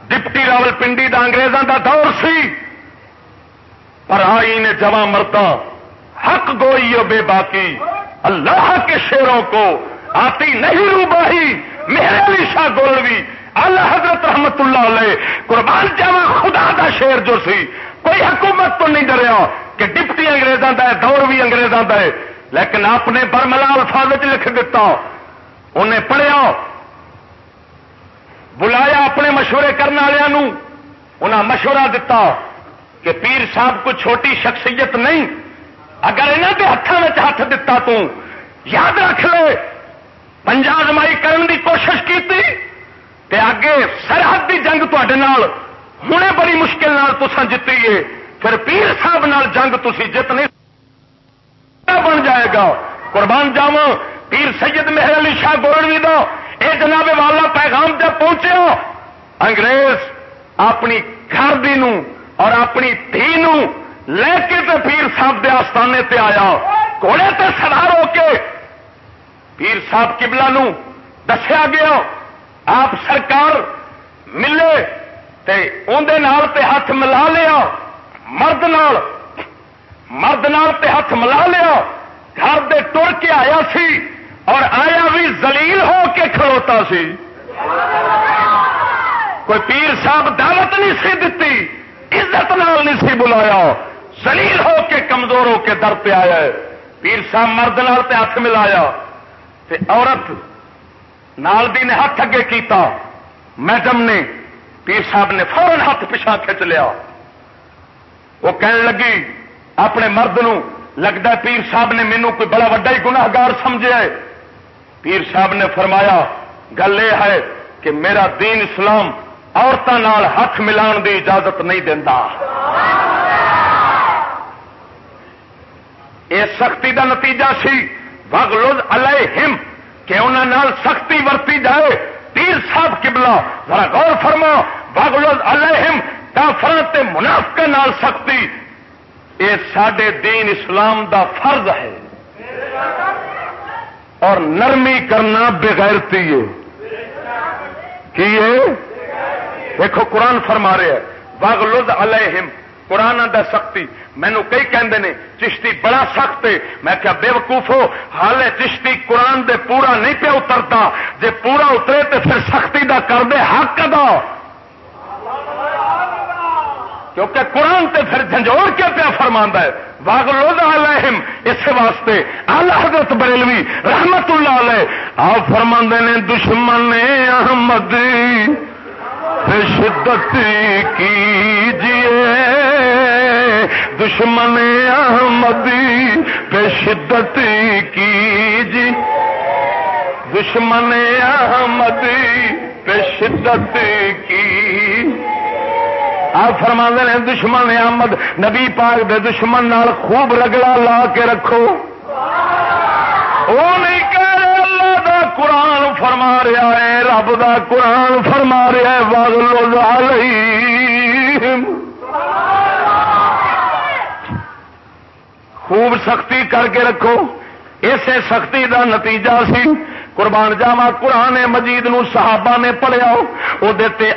ڈپٹی راول پنڈی دا انگریزوں دا دور سی پر آئی نے جمع مرتا حق گوئی بے باقی اللہ کے شیروں کو آتی نہیں روباہی میرے علی شاہ گولوی اللہ حضرت رحمت اللہ علیہ قربان جمع خدا دا شیر جو سی، کوئی حکومت تو نہیں ڈریا کہ ڈپٹی انگریزوں کا ہے، دور بھی انگریزوں کا ہے۔ لیکن آپ نے برملا الفاظ لکھ دیتا انہیں پڑھیا۔ بلایا اپنے مشورے کرنے والوں انہیں مشورہ دیتا کہ پیر صاحب کو چھوٹی شخصیت نہیں۔ اگر انہوں کے ہاتھوں میں ہاتھ دتا تو، یاد رکھ لے۔ پنجازمائی کرنے کی کوشش کی تے اگے سرحد کی جنگ تے ہوں بڑی مشکل تسان جیتی ہے پھر پیر صاحب نال جنگ تھی جت نہیں بن جائے گا۔ قربان جاوا پیر سید مہر علی شاہ گورنوی دو اے جناب والا پیغام جب پہنچے انگریز اپنی گھر دی نو اور اپنی دھی نو لے کے تے پیر صاحب دے آستانے تے آیا۔ گھوڑے تے سوار ہو کے پیر صاحب کبلا نو دسیا گیا۔ آپ سرکار ملے تے اندر تے ہاتھ ملا لیا، مرد نال مرد نال تے ہاتھ ملا لیا، گھر دے ٹر کے آیا سی اور آیا بھی زلیل ہو کے کھلوتا سی۔ کوئی پیر صاحب دعوت نہیں سی دتی، عزت نال نہیں سی بلایا زلیل ہو کے کمزور ہو کے در پہ آیا۔ ہے پیر صاحب مرد نال تے ہاتھ ملایا، تے عورت نال دی نے ہاتھ اگے کیتا۔ میڈم نے، پیر صاحب نے فورن ہاتھ پچھا کھچ لیا۔ وہ کہنے لگی، اپنے مرد نو لگتا پیر صاحب نے مینو کوئی بڑا وڈا ہی گناگار سمجھا ہے پیر صاحب نے فرمایا، گل یہ ہے کہ میرا دین اسلام عورتوں ہاتھ ملان دی اجازت نہیں دینا یہ سختی دا نتیجہ سی۔ وگ لوز الم کہ انہوں سختی ورتی جائے۔ پیر صاحب کبلا ذرا غور فرما وگ لوز الم کافرت منافق نال سختی۔ یہ سڈے دین اسلام دا فرض ہے۔ اور نرمی کرنا بغیرتی ہے۔ کی دیکھو، قرآن فرما رہے ہیں۔ باغ علیہم قرآن دا سختی۔ مینو کئی کہندے چشتی بڑا سخت ہے میں کیا بے وقوف ہو۔ حال چشتی قرآن دے پورا نہیں پیا اترتا۔ جے پورا اترے تو پھر سختی دا کر دے، حق ادا۔ کیونکہ قرآن تے پھر جھنجھوڑ کے پیا فرما ہے۔ واگ لوگ علیہم اس واسطے۔ آلہ حضرت بریلوی رحمت اللہ علیہ۔ آپ فرما نے، دشمن احمد۔ شدت کیجیے۔ دشمن احمد پہ شدت کیجیے۔ دشمن احمد پہ شدت کی آپ فرما نے دشمن احمد، نبی پاک دے دشمن نال خوب رگڑا لا کے رکھو۔ وہ نہیں کہہ قرآن فرما رہا ہے، رب دا قرآن فرما رہا ہے واگلو علیہم خوب سختی کر کے رکھو۔ اسے سختی دا نتیجہ سی۔ قربان جاوا قرآن مجید نو صحابہ نے پڑھیا وہ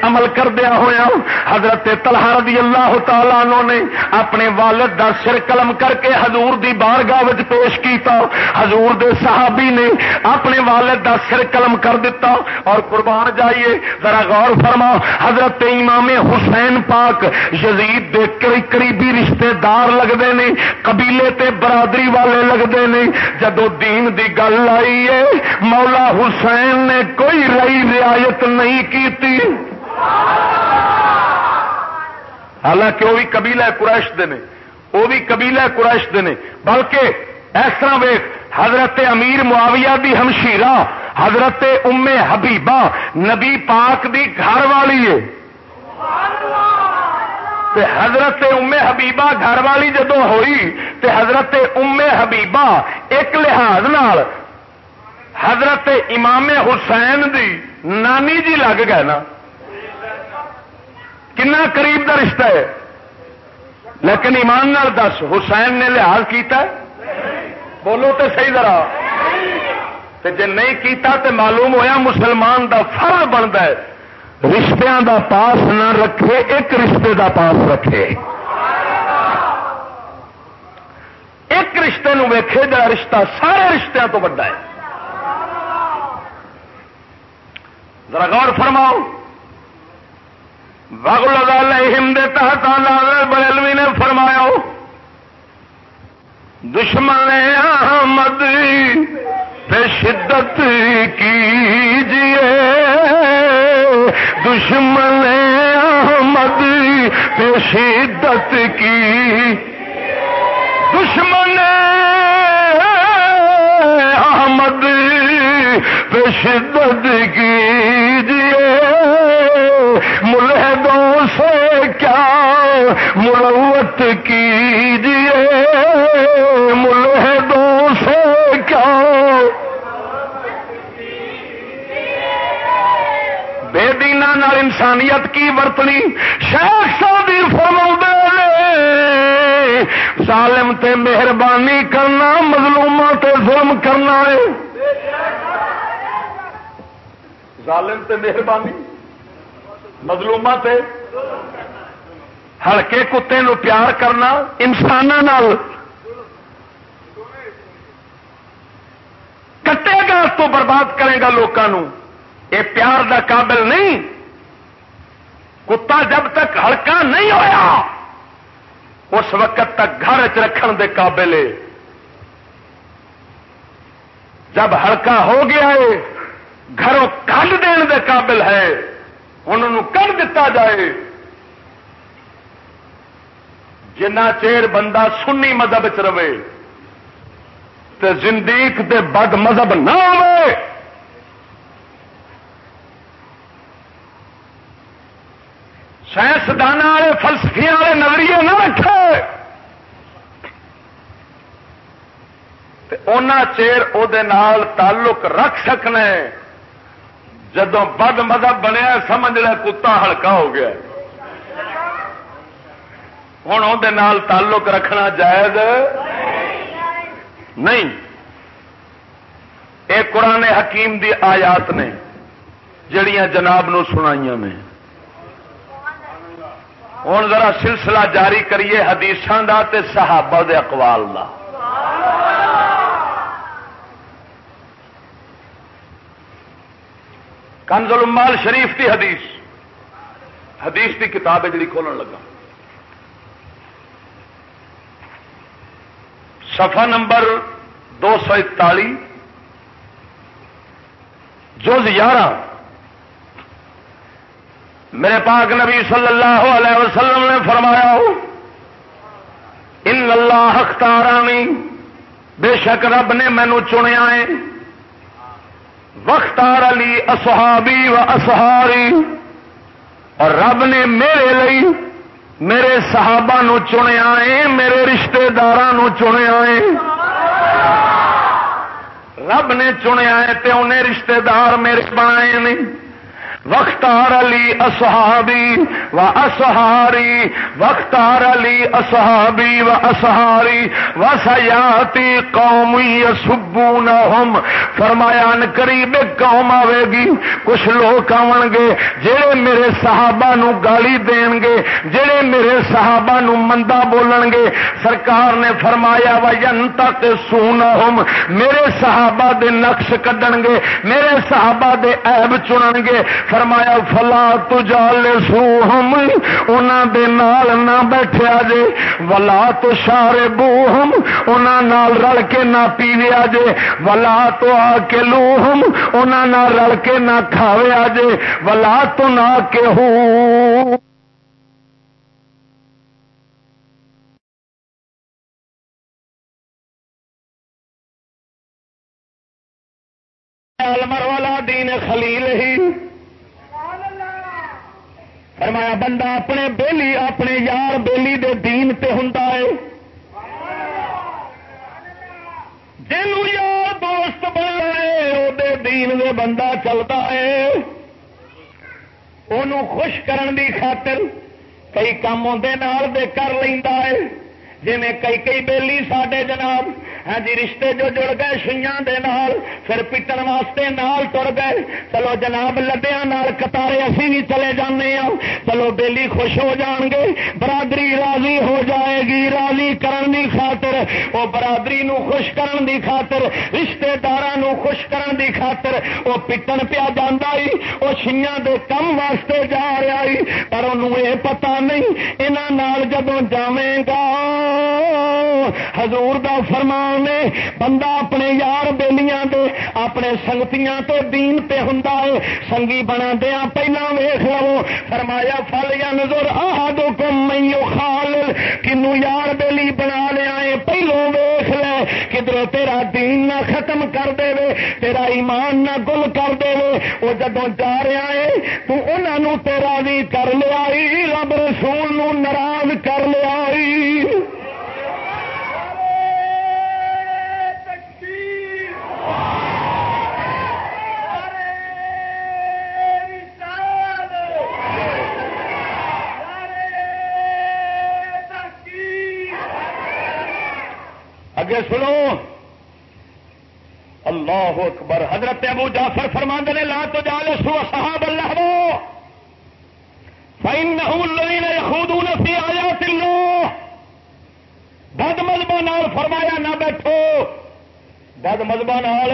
عمل کردیا ہوا حضرت تلہا رضی اللہ تعالی نے اپنے والد دا سر قلم کر کے حضور دی بارگاہ پیش کیتا حضور دے صحابی نے اپنے والد دا سر قلم کر دیتا اور قربان جائیے، ذرا غور فرما حضرت امام حسین پاک یزید دے قریبی رشتے دار لگتے ہیں قبیلے تے برادری والے لگتے ہیں جدو دین دی گل آئی ہے، مولا مولا حسین نے کوئی رئی رعایت نہیں کی حالانکہ وہ بھی قبیلہ قریش دے نے، وہ بھی قبیلہ قریش دے نے۔ بلکہ اس طرح ویخ حضرت امیر معاویہ دی ہمشیرہ، حضرت ام حبیبہ، نبی پاک دی گھر والی ہے۔ تے حضرت ام حبیبہ گھر والی جدو ہوئی، تے حضرت ام حبیبہ ایک لحاظ نال حضرت امام حسین دی نانی جی لگ گئے نا۔ کنا قریب کا رشتہ ہے۔ لیکن ایمان نال دس، حسین نے لحاظ کیتا ہے۔ بولو تو صحیح ذرا۔ جی نہیں کیتا تے معلوم ہویا مسلمان دا فرض بنتا ہے۔ رشتہ دا پاس نہ رکھے، ایک رشتے دا پاس رکھے۔ ایک رشتے نو ویکھے جا رشتہ سارے رشتہ تو بڑا ہے۔ ذرا غور فرماؤ۔ بگ لگا لہم دے تحت بریلوی نے فرمایا، دشمن احمد پہ شدت کیجیے۔ دشمن احمد پہ شدت کی دشمن احمد پہ شدت کیجیے ملحدوں سے کیا مروت کیجیے ملحدوں سے کیا بے دینا نال انسانیت کی ورتنی شیخ سعودی فرما ظالم تے مہربانی کرنا مظلومہ تے ظلم کرنا ہے۔ ظالم تے مہربانی مظلومہ تے ہلکے کتے نو پیار کرنا۔ انسان کٹے گا تو برباد کرے گا لوگوں یہ پیار دا قابل نہیں۔ کتا جب تک ہلکا نہیں ہویا اس وقت تک گھر چ رکھن دے قابل ہے۔ جب ہلکا ہو گیا ہے گھروں کھ دین دے قابل ہے۔ انہوں کھ دتا جائے۔ جنا چیر بندہ سنی مذہب چ رہے تو زندیق دے بد مذہب نہ ہوئے۔ سائنسدان والے فلسفی والے نظریے نہ رکھے۔ تے اونا چیر وہ تعلق رکھ سکنا جدو بد مذہب بنیا سمجھ لیا کتا ہلکا ہو گیا ہوں وہ تعلق رکھنا جائز؟ نہیں۔ یہ قرآن حکیم دی آیات نے جڑیاں جناب نو سنائی میں ہوں ذرا سلسلہ جاری کریے حدیث کا صحابہ دے اقوال کا کنز المال شریف کی حدیث۔ حدیث کی کتاب ہے جی کھولن لگا۔ سفا نمبر دو سو اکتالی جز یارہ۔ میرے پاک نبی صلی اللہ علیہ وسلم نے فرمایا ہو، ان اللہ اختارانی، بے شک رب نے مینو چنیا ہے۔ وختار علی، اصحابی و اصہاری اور رب نے میرے لئی میرے صحابہ نو چنیا ہے میرے رشتے دار چنیا ہے رب نے چنیا ہے تے انہیں رشتے دار میرے بنائے نہیں۔ وختار علی اصحابی و اصہاری وختار علی اصحابی و اصہاری و سیاتی قومی سبو نہ فرمایا قریب قوم آئے گی کچھ لوگ آن گے جہے میرے صحابہ نو گالی دین گے جہے میرے صحابہ نو مندا بولن گے۔ سرکار نے فرمایا و ین تک سونا ہوم میرے صحابہ دے نقش کڈن گے، میرے صحابہ دے عیب چنن گے۔ فرمایا، فلا تجال سو ہم دے نال نہ بیٹھیا جے، ولا تو شارے بو ہم نال رل کے نہ پیویا جے، ولا تو آ کے لو ہم نال رل کے نہ کھاویا جے، ولا تو نہ کے ہو والا دین خلیل ہی۔ فرمایا، بندہ اپنے بیلی، اپنے یار بیلی دے دین تے ہوں جن یار دوست بنا ہے وہ دین دے بندہ چلتا ہے۔ انہوں خوش کرن دی خاطر کئی کام دے کر لینا ہے۔ جی کئی کئی بیلی سڈے جناب ہاں جی رشتے جو جڑ گئے شیاں دے نال، پھر پٹن واسطے نال تر گئے۔ چلو جناب لدیا نال کتارے اسی بھی چلے جانے ہاں۔ چلو بیلی خوش ہو جان گے۔ برادری راضی ہو جائے گی، راضی کرن دی خاطر۔ وہ برادری نو خوش کرن دی خاطر، رشتے دار خوش کرن دی خاطر۔ وہ پٹن پیا جانا وہ شیاں دے کم واسطے جا رہا پر انہوں یہ پتا نہیں یہاں جدو جائے گا، حضور دا فرمان نے، بندہ اپنے یار بیلیاں دے، اپنے سنگتیاں تو دین پہ ہوں سنگی بنا دیا، پہلا ویخ لو۔ فرمایا، فل یا نظر آ دو خال کنو یار بیلی بنا لیا ہے، پہلو ویخ لے۔ کدھر تیرا دین نہ ختم کر دے وے تیرا ایمان نہ گل کر دے۔ وے وہ جدو جا رہا ہے، تو انہوں تیرا بھی کر لیا رب رسول ناراض کر لیا اگے سنو۔ اللہ اکبر۔ حضرت ابو جعفر فرماند نے، لا تو جال سو صحاب اللہ وہ فائن نہ خود فی آیا تلو بد مذہب نال فرمایا، نہ بیٹھو۔ بد مذہب نال۔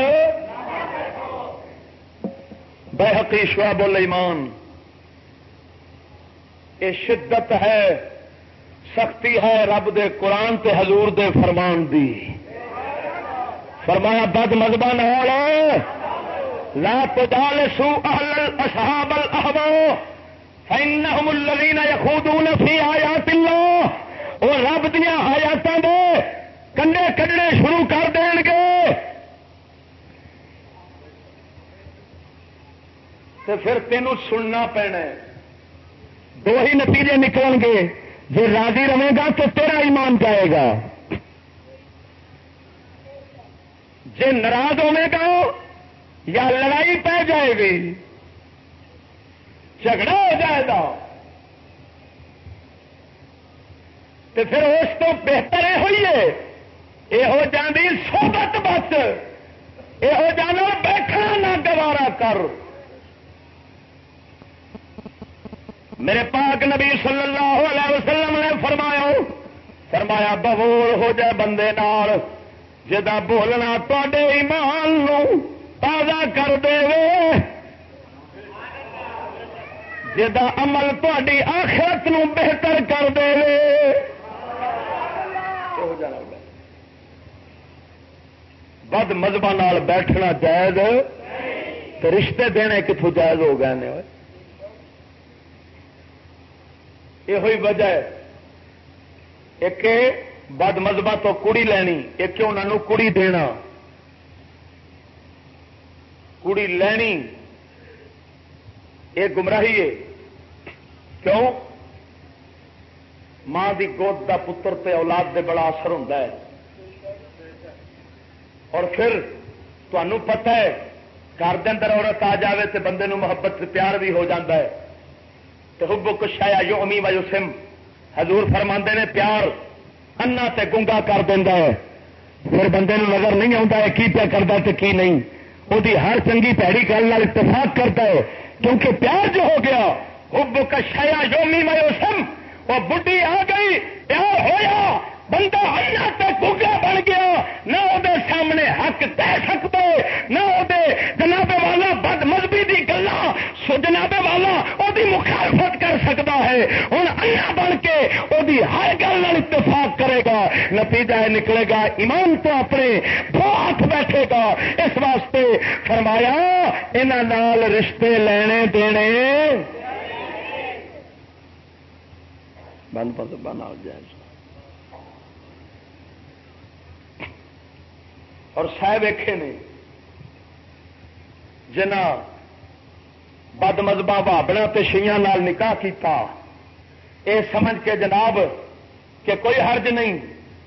بے حقی شعب الایمان۔ یہ شدت ہے سختی ہے رب دے قرآن تے حضور دے فرمان دی۔ فرمایا، بد مذہب نال، لا تجال سو اہل اصحاب الاحبا فانهم الذين يخوضون في آيات الله وہ رب دیا آیات دے کنڈے کڈنے شروع کر دین گے۔ تو پھر تینوں سننا پینا دو ہی نتیجے نکل گے۔ جی راضی رہے گا تو تیرا ایمان جائے گا۔ جی ناراض ہونے گا یا لڑائی پہ جائے گی، جھگڑا ہو جائے گا۔ تو پھر اس کو بہتر یہ ہوئی ہے۔ یہ جانی سوبت بس۔ یہ جانا بیٹھنا نہ گوارا کر۔ میرے پاک نبی صلی اللہ علیہ وسلم نے فرمایا فرمایا، بہول ہو جائے بندے نال جا بولنا تے ایمان نو تازہ کر دے جا عمل تاری آخرت نو بہتر کر دے بد مذہب بیٹھنا جائز رشتے دینے کتوں جائز ہو گئے یہ وجہ ہے۔ ایک بد مذہبہ تو کڑی لینی، ایک انہوں کڑی دینا۔ کڑی لینی، یہ گمراہی ہے۔ کیوں؟ ماں دی گود دا پتر تے اولاد دے بڑا اثر ہوتا ہے۔ اور پھر تمہوں پتہ ہے، گھر دے اندر عورت آ جائے تو بندے نو محبت پیار بھی ہو جاتا ہے۔ تو حب کشایا یو امی و سم حضور فرما نے پیار انا تے گنگا کر دینا ہے۔ پھر بندے نظر نہیں آتا ہے کی پیا کرتا تے کی نہیں۔ وہ ہر چنگی پیڑی گل اتفاق کرتا ہے۔ کیونکہ پیار جو ہو گیا حب کشایا یومی و سم وہ بڈی آ گئی، پیار ہویا۔ بندہ اللہ تے گوگا بن گیا، نہ وہ سامنے حق کہہ سکتے، نہ وہ جناب والا بد مذہبی کی گلا جناب والا وہ مخالفت کر سکتا ہے۔ ہوں اللہ بن کے وہ ہر گل اتفاق کرے گا۔ نتیجہ نکلے گا، ایمان تو اپنے دو ہاتھ بیٹھے گا۔ اس واسطے فرمایا انہوں رشتے لینے دینے۔ بند پر بنا جائے۔ اور سہ ویکھے نے۔ جنا بد مذہبہ بابڑا شیاں نال نکاح کیتا۔ اے سمجھ کے جناب کہ کوئی حرج نہیں۔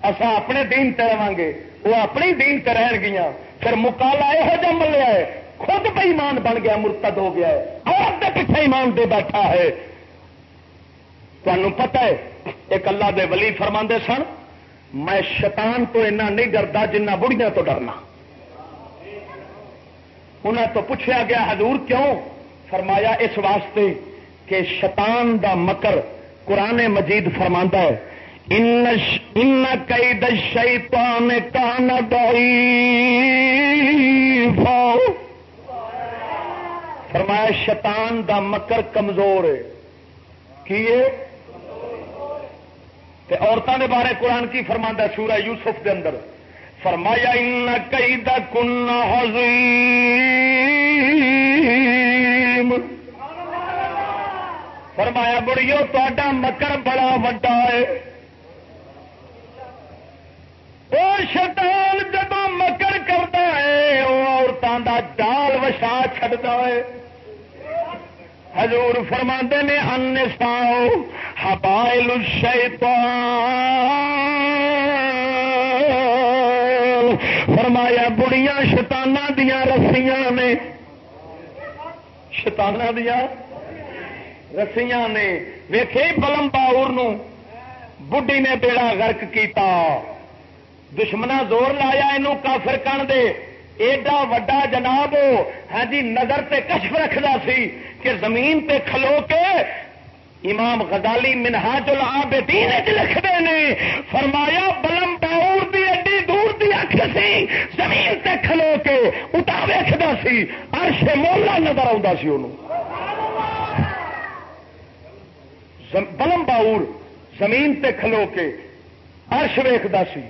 اصا اپنے دین تے گے وہ اپنی دین تے رہن گیا پھر مکالا یہو جہ ملیا ہے، خود پہ ایمان بن گیا، مرتد ہو گیا ہے۔ اور پیچھے ایمان دے بیٹھا ہے۔ تمہیں پتہ ہے، ایک اللہ دے ولی فرما سن میں شیطان تو اینا نہیں ڈرتا جنہ بڑھیا تو ڈرنا۔ انہیں تو پوچھا گیا، حضور کیوں؟ فرمایا، اس واسطے کہ شیطان دا مکر قرآن مجید فرما ہے، ان کئی دشئی کان فرمایا، شیطان دا مکر کمزور ہے۔ کی عورتوں کے بارے قرآن کی فرما سورہ یوسف کے اندر فرمایا، ان کئی دن فرمایا، بڑیو تا مکر بڑا وڈا ہے۔ وہ شیطان جب مکر کرتا ہے وہ عورتوں کا ڈال وشا چڑتا ہے۔ حضور فرما نے ان ساؤ ہبائل فرمایا، بڑیاں شتانہ دیا رسیاں نے۔ شتانہ دیا رسیاں نے۔ ویخے بلم باور بڈی نے بیڑا گرک کیتا۔ دشمنا زور لایا یہ کافر کن دے۔ ایڈا وڈا جناب ہاں جی نظر تے کشف رکھتا سی۔ کہ زمین تے کھلو کے امام غزالی منہاج العابدین لکھتے ہیں فرمایا بلم باور دی ایڈی دور دی اکھ سی، زمین تے کھلو کے اٹا ویکھدا سی، عرش مولا نظر آتا سی انہوں بلم باور، زمین تے کھلو کے عرش ویکھدا سی۔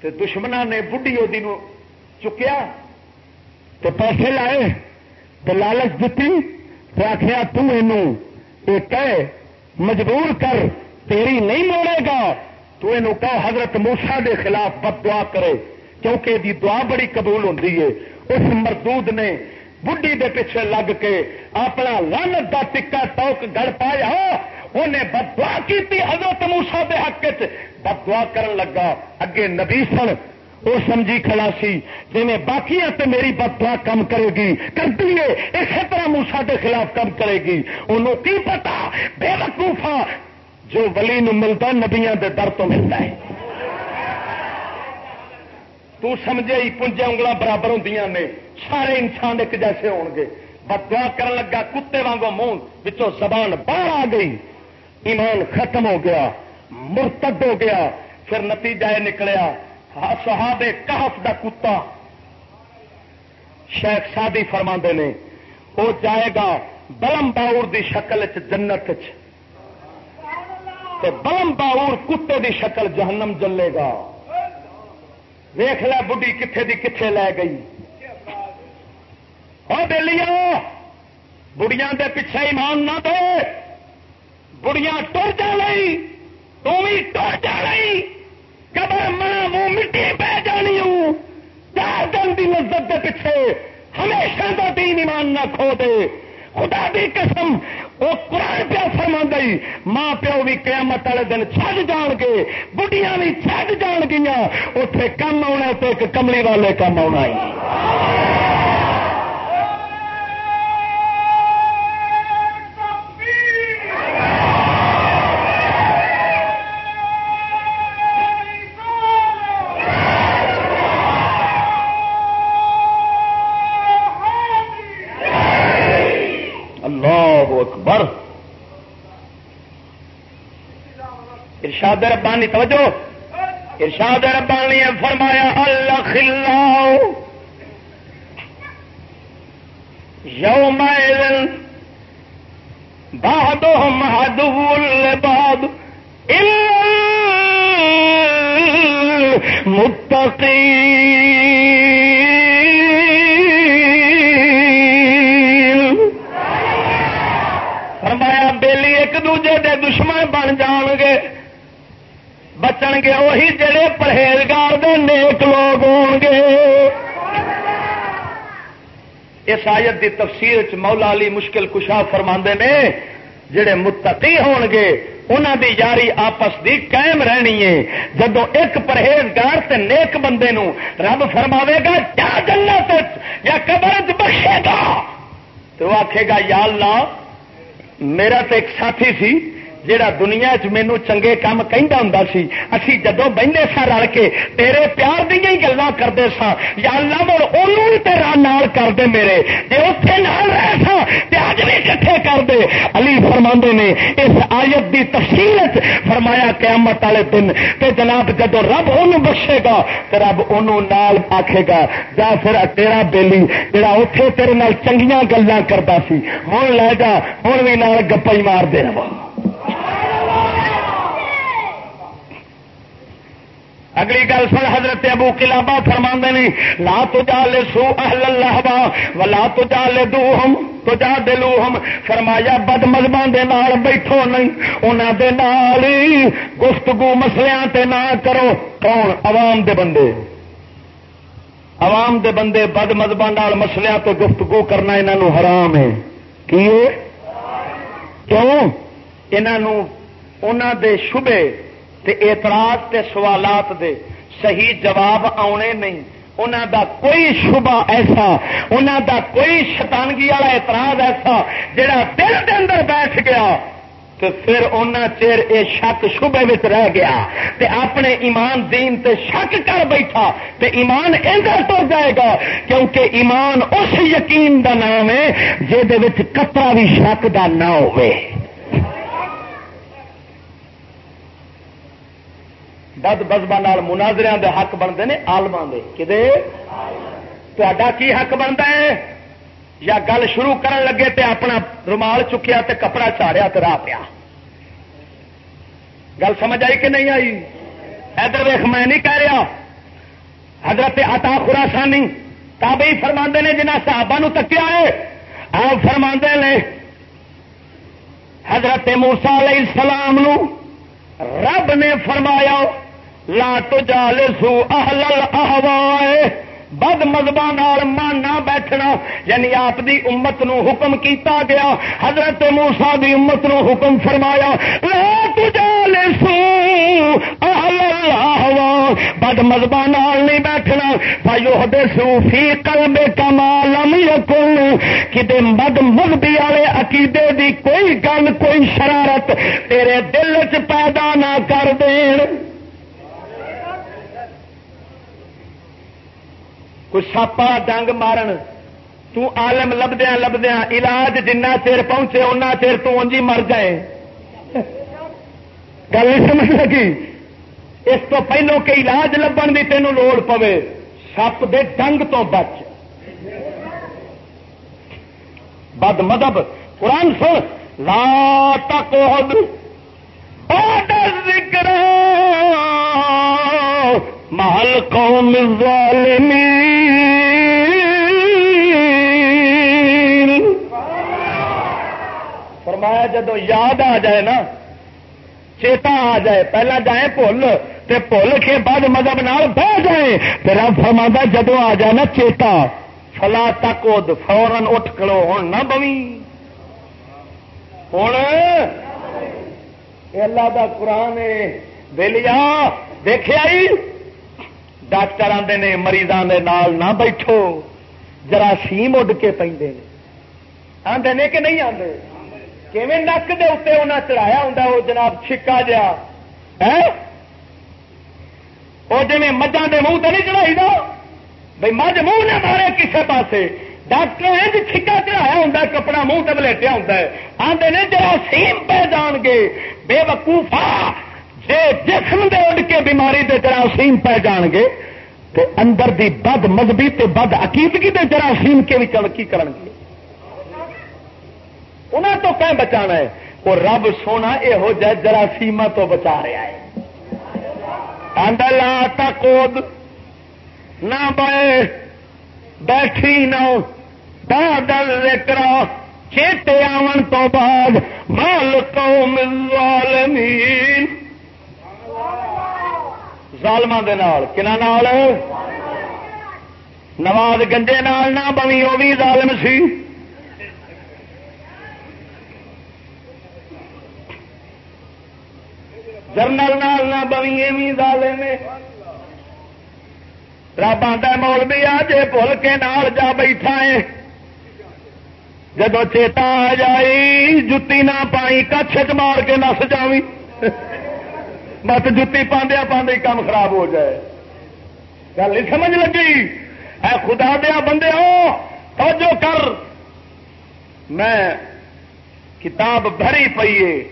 تے دشمنا نے بڑھی وہ چکیا۔ تو پیسے لائے تو لالچ دیتی، تو آخیا کہ مجبور کر، تیری نہیں موڑے گا۔ تو یہ کہ حضرت موسا دے خلاف بد دعا کرے، کیونکہ دی دعا بڑی قبول ہوتی ہے۔ اس مردود نے بڈی دے پیچھے لگ کے اپنا لن کا ٹکا ٹوک گڑ پایا۔ انہیں بدوا کی حضرت موسا دے حق بدوا کرن لگا۔ اگے نبی سن وہ سمجھی کھڑا سی جی باقی میری بدوا کم کرے گی کرتی ہے اسی طرح موسا کے خلاف کم کرے گی۔ انہوں کی پتا بے وقوفا جو ولی نو ملتا نبیا کے در تو ملتا ہے۔ تو سمجھے ہی پنجے انگل برابر ہوں نے، سارے انسان ایک جیسے ہو گے۔ بدوا کرن لگا، کتے وانگو منہ بچوں زبان باہر آ گئی۔ ایمان ختم ہو گیا، مرتد ہو گیا۔ پھر نتیجہ یہ نکلیا ہاں صحابے کہف دا کتا۔ شیخ سادی فرما نے وہ جائے گا بلم باور دی شکل چ جنت بلم باور کتے دی شکل جہنم جلے گا۔ ویخ لے بڑھی کتنے دی کتنے لے گئی۔ اور دلیا بڑیاں دے پیچھے ایمان نہ دے۔ بڑیاں ٹر جا رہی تھی ٹر جا رہی۔ قبر ماں منہ مٹی بہ جانی ہوں چار دن کی لذت کے پیچھے ہمیشہ کا دین ایمان نہ کھو دے۔ خدا دی قسم وہ قرآن پیا فرما گئی، ماں پیو بھی قیامت والے دن چھڈ جان گے بڑھیاں بھی چھڈ جان گیا اتے کم آنا تو ایک کملی والے کم آنا اکبر ربانی توجہ ارشاد ربانی فرمایا اللہ خلاؤ اس آیت دی تفسیر چ مولا علی مشکل کشا فرما نے، جڑے متقی ہون گے انہوں دی یاری آپس دی قائم رہنی ہے۔ جدو ایک پرہیزگار تے نیک بندے نو رب فرماوے گا کیا جنت یا قبر بخشے گا۔ تو آخے گا، یا اللہ، میرا تو ایک ساتھی سی جہا دنیا چ مینو چنگے کام کہہ ہوں سی اسی جدو بہنے سا رل کے تیرے پیار دیا ہی گلا کرتے سا یا اللہ مڑ انہوں تیرا نال کر دے میرے جی اتنے نال رہ سا اج بھی کٹھے کر دے علی فرما نے اس آیت دی تفصیل فرمایا قیامت والے دن تے جناب جدو رب ان بخشے گا تو رب انہوں نال آکھے گا جا پھر تیرا بیلی جڑا اتے تیرے نال چنگیاں گلا کرتا سی ہوں لے جا ہوں بھی نال گپا مار دے رہا اگلی گل سن، حضرت ابو کلابا فرما نے، لا تو جا لے سو اہل اللہ با ولا تو جا لے دو ہم تو جا دلو ہم فرمایا بد مذہب دے نال بیٹھو نہیں انہوں دے نال گفتگو مسلیاں تے نہ کرو۔ کون؟ عوام دے بندے۔ عوام دے بندے بد مذہب مسلیاں تو گفتگو کرنا انہوں حرام ہے۔ کی کیوں؟ انہوں دے شبے تے اعتراض تے سوالات دے صحیح جواب آنے نہیں۔ انہوں دا کوئی شبہ ایسا انہوں دا کوئی شتانگی والا اعتراض ایسا جڑا دل دے اندر بیٹھ گیا تو پھر ان چیر یہ شک شبے رہ گیا۔ تے اپنے ایمان دین تے شک کر بیٹھا تے ایمان ادھر تر جائے گا کیونکہ ایمان اس یقین دا نام ہے جہد کترا بھی شک دا نہ ہوئے۔ بد بزبا مناظر دے حق بنتے ہیں آلما کے تا کی حق بنتا ہے؟ یا گل شروع کرن لگے تے اپنا رومال چکیا تے کپڑا چاڑیا تے راہ پیا۔ گل سمجھ آئی کہ نہیں آئی؟ ادھر ویخ میں نہیں کہہ رہا۔ حضرت عطا خراسانی تابعی فرما نے جنہ صحابہ نو تکیا ہے۔ آپ فرما نے حضرت موسا علیہ السلام نو رب نے فرمایا لا تجالسو اہل الاہوائے بد مذہب ماننا بیٹھنا یعنی آپ دی امت نو حکم کیتا گیا۔ حضرت موسا دی امت نو حکم فرمایا لا تجالسو اہل الاہوا بد مذہب نہیں بیٹھنا۔ بھائیو حدثو فی قلب کمالم یکن۔ کدے بد مذہبی والے عقیدے دی کوئی گل، کوئی شرارت تیرے دل چ پیدا نہ کر دین۔ کوئی ساپا ڈنگ مارن۔ تالم لبدیا لبدیا علاج جنہ چیر پہنچے ان چیر تنجی مر جائے۔ گل نہیں سمجھ لگی؟ اس تو پہلو کہ علاج لبن کی تینوں لوڑ پوے۔ سپ دے ڈنگ تو بچ۔ بد مدب قرآن سن۔ لا تک ذکر محل قوم الظالمین فرمایا جدو یاد آ جائے نا، چیتا آ جائے، پہلا جائے بھول تے بھول کے بعد مذہب نال بہ جائے۔ پھر فرما جدو آ جائے نا چیتا، فلا تک فورن اٹھ کلو ہوں نہ بوی ہوں اللہ دا قرآن دلیا دیکھا ڈاکٹر آتے نے مریضوں کے نال نہ بیٹھو۔ جراثیم اڈ کے پہ آتے نے کہ نہیں آتے کیون نک دے اتنے انہیں چڑھایا ہوں وہ جناب چھکا جا وہ جی مجھا کے منہ تو نہیں چڑھائی دا؟ بھائی مجھ منہ نہ مارے کسی پاسے۔ ڈاکٹر چھکا چڑھایا ہوں کپڑا منہ تب لٹیا ہوں آتے نے جراثیم پہ جان گے بے وقوفا جی جسم دے اڈ کے بیماری دے جراثیم پہ جان گے تو اندر دی بد مذہبی تے بد عقیدگی دے جراثیم کے بھی کی کرن گے؟ انہیں تو کہیں بچانا ہے؟ وہ رب سونا یہو جہ جراثیم تو بچا رہا ہے۔ لا تکود نہ بے بیٹھی نہ بادل کرا، چیتے آن تو بعد مال قوم الظالمین ظالما نال نواز گنجے نال نہ بنی وہ بھی ظالم سی جرنل نال نہ بوی ایویں ظالم رب آتا مول بھی آ جے بھول کے نال جا بیٹھا ہے جب چیتا آ جائی جتی نہ پائی کچھ مار کے نس جاوی مت جتی پاندیا پاندے کام خراب ہو جائے۔ گل نہیں سمجھ لگی؟ اے خدا دیا بندے ہو توجہ کر۔ میں کتاب بھری پیے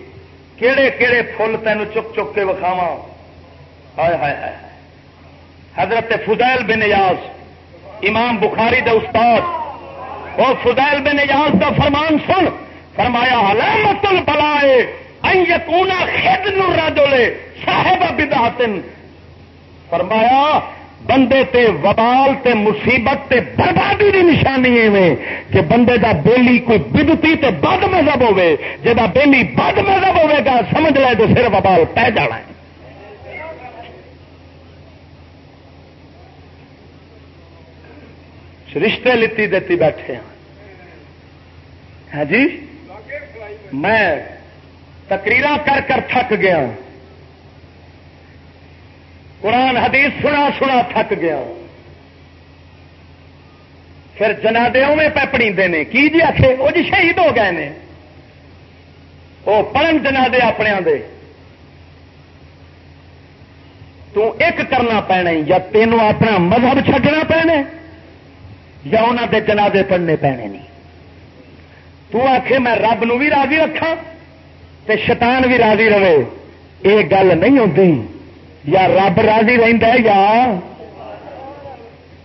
کہڑے کہڑے فل تین چک چک کے وکھاوا ہائے ہائے ہائے۔ حضرت فضائل بن نیاز امام بخاری دے استاد۔ اور فضائل بن نیاز کا فرمان سن۔ فرمایا علامت البلائے یقونا خد نورا صاحب بدعتن۔ فرمایا، بندے تے وبال تے مصیبت تے بربادی کی نشانی ہے کہ بندے دا بیلی کوئی بدتی تے بد مذہب ہوے جا بیلی بد مذہب ہوے گا، سمجھ لے تو پھر وبال پہ جانا ہے۔ رشتے لیتی دیتی بیٹھے ہیں۔ ہاں جی؟ میں تقریر کر کر تھک گیا قرآن حدیث سنا سنا تھک گیا۔ پھر جنادے میں پیپڑی نے۔ کی جی آخے وہ جی شہید ہو گئے نے۔ وہ پڑھن جنادے اپنے دے۔ تو ایک کرنا پینا یا تینوں اپنا مذہب چھڈنا پینا یا انہوں دے جنادے پڑھنے پینے نہیں تو آخ میں رب نو بھی راضی رکھا تے شیطان بھی راضی رہے۔ یہ گل نہیں ہوتی یا رب راضی رہتا ہے یا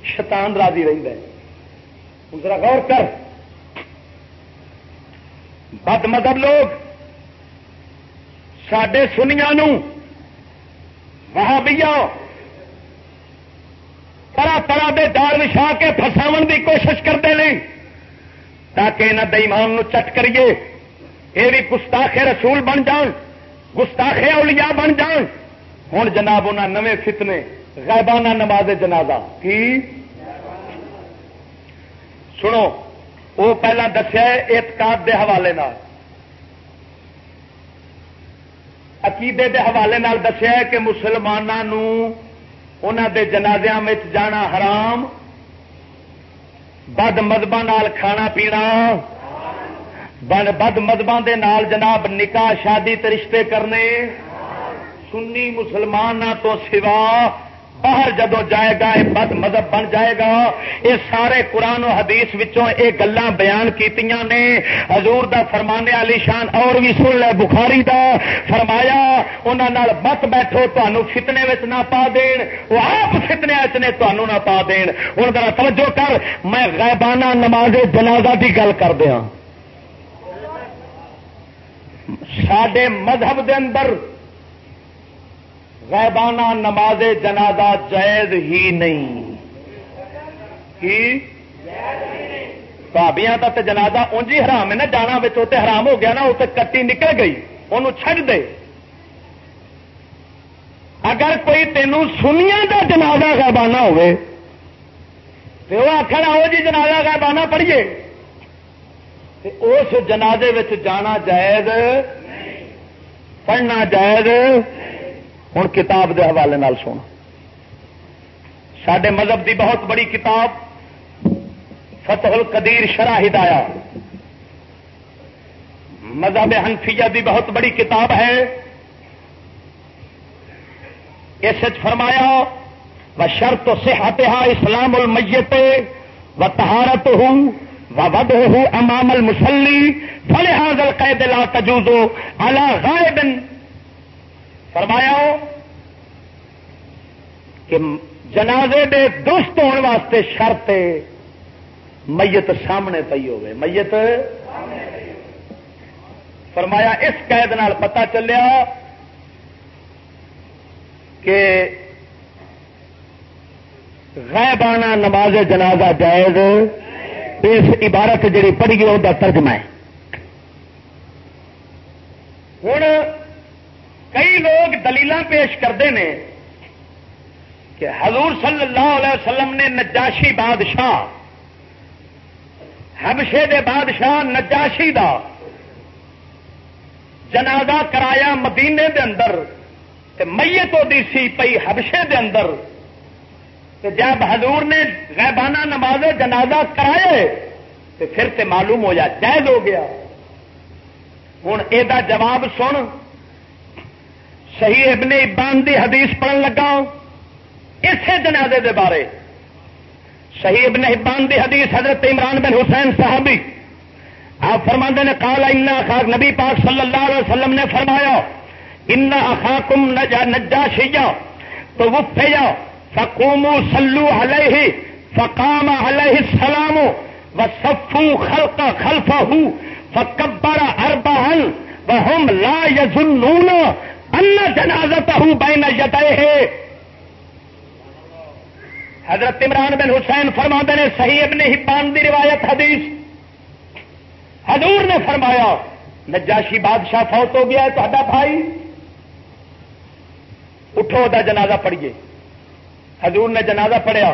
شیطان راضی رہتا ہے؟ ذرا غور کر۔ بد مذہب لوگ سڈے سنیا وہاں بھی طرح طرح کے دار وچھا کے فساو کی کوشش کرتے ہیں تاکہ یہاں دئیمان چٹ کریے۔ یہ بھی گستاخ رسول بن جان، گستاخ اولیاء بن جان۔ ہوں جناب انہیں نویں فتنے غیبانہ نماز جنازہ۔ کی؟ سنو، وہ پہلا دسیا اعتقاد دے حوالے عقیدے دے حوالے دسیا کہ مسلمانوں دے جنازیا میں جانا حرام، بد مذہب کھانا پینا۔ بد مذہب جناب نکاح، شادی رشتے کرنے۔ سنی مسلمان تو سوا، باہر جدو جائے گا یہ بد مذہب بن جائے گا۔ یہ سارے قرآن و حدیث وچوں یہ گلا بیان کیتیاں نے۔ حضور دا فرمانے علی شان اور بھی سن لے، بخاری دا فرمایا انہوں مت بیٹھو تمہوں فتنے نہ پا دین۔ وہ آپ فتنے نے تمہوں نہ پا دین۔ ہوں ذرا توجہ کر، میں غیبانہ نماز جنازہ کی گل کر دیا سڈے مذہب دے اندر غیبانہ نماز جنازہ جائز ہی نہیں۔ کی؟ کا تو جنازہ اونج ہی حرام ہے نا، جانا بچوں حرام ہو گیا نا اسے کٹی نکل گئی انہوں چھڈ دے۔ اگر کوئی تینوں سنیا کا جنازہ غیبانہ ہوئے تو وہ آخر آؤ جی جنازہ غیبانہ پڑھیے۔ اس جنازے جانا جائز، پڑھنا جائز۔ ہوں کتاب کے حوالے سن۔ سڈے مذہب دی بہت بڑی کتاب فتح القدیر شرح ہدایا مذہب حنفیہ دی بہت بڑی کتاب ہے۔ اس فرمایا، و شرط صحت اسلام المیت و تہارت ہوں و ود ہوں امام المسلی فل حاضل قید لا تجوزو الا غائب فرمایا کہ جنازے دے دوست ہونے واسطے شرط میت سامنے پی ہوے میت؟ فرمایا اس قید نال پتا چلیا کہ غیبانہ نماز جنازہ جائز اس عبارت جڑی پڑھی گئی وہ ترجمہ ہے۔ ہوں کئی لوگ دلیل پیش کرتے ہیں کہ حضور صلی اللہ علیہ وسلم نے نجاشی بادشاہ، حبشے دے بادشاہ نجاشی دا جنازہ کرایا مدینے دے اندر میت دی سی پئی حبشے دے اندر۔ جب حضور نے غیبانہ نماز جنازہ کرائے تو پھر تے معلوم ہو جائز ہو گیا۔ ہوں یہ جواب سن۔ صحیح ابن ابان دی حدیث پڑھن لگا اسی جنازے دے بارے۔ صحیح ابن ابان دی حدیث حضرت عمران بن حسین صاحبی آپ فرما نے کالا اخاق نبی پاک صلی اللہ علیہ وسلم نے فرمایا ان اخاکم نجا شیا تو وہ پھیا فقوم سلو علیہ، فقام علیہ السلام و سفو خلق خلف ہوں فکبر اربا و ہم لا یزنون ان جنازت ہوں، بین یدے حضرت عمران بن حسین فرما نے، صحیح ابن حبان دی روایت حدیث۔ حضور نے فرمایا، نجاشی بادشاہ فوت ہو گیا ہے تو بھائی۔ اٹھو دا جنازہ پڑھیے۔ حضور نے جنازہ پڑھیا۔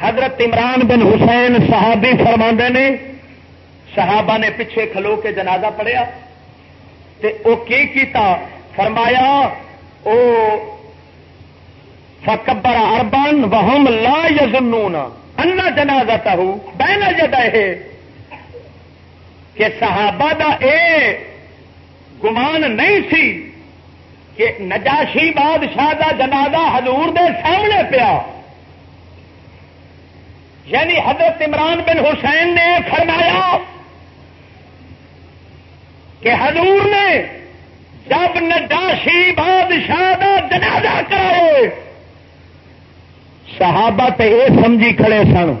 حضرت عمران بن حسین صحابی فرما نے، صحابہ نے پیچھے کھلو کے جنازہ پڑھیا۔ تے او کی کیتا؟ فرمایا، او فکبر اربان وہم لا یزنون انا جنازہ تہو بین جدہ کہ صحابہ دا اے گمان نہیں سی کہ نجاشی بادشاہ دا جنازہ حضور دے سامنے پیا۔ یعنی حضرت عمران بن حسین نے فرمایا کہ حضور نے جب نجاشی بادشاہ دا جنازہ کرائے صحابہ تے یہ سمجھی کھڑے سن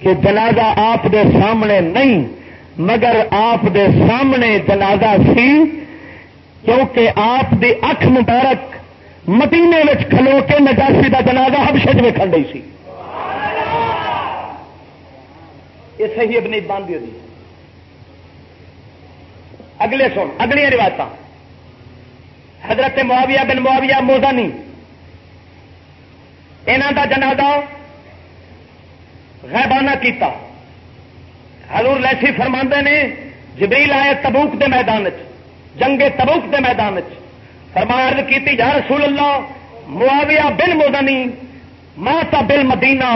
کہ جنازہ آپ دے سامنے نہیں، مگر آپ دے سامنے جنازہ سی، کیونکہ آپ دی اکھ مبارک مدینے میں کھلو کے نجاسی کا جنازہ ہبشے ویکن رہی سی۔ یہ صحیح اپنی باندھی ہوئی اگلے سن اگلیا روایت حضرت معاویہ بن معاویہ موزانی. یہاں کا جنازہ غیبانہ کیتا. حضور لیسی فرما نے، جبریل آئے تبوک دے میدان چ جنگ تبوک کے میدان فرمار کی یا رسول اللہ، معاویہ بن مودنی ماتا بل مدینہ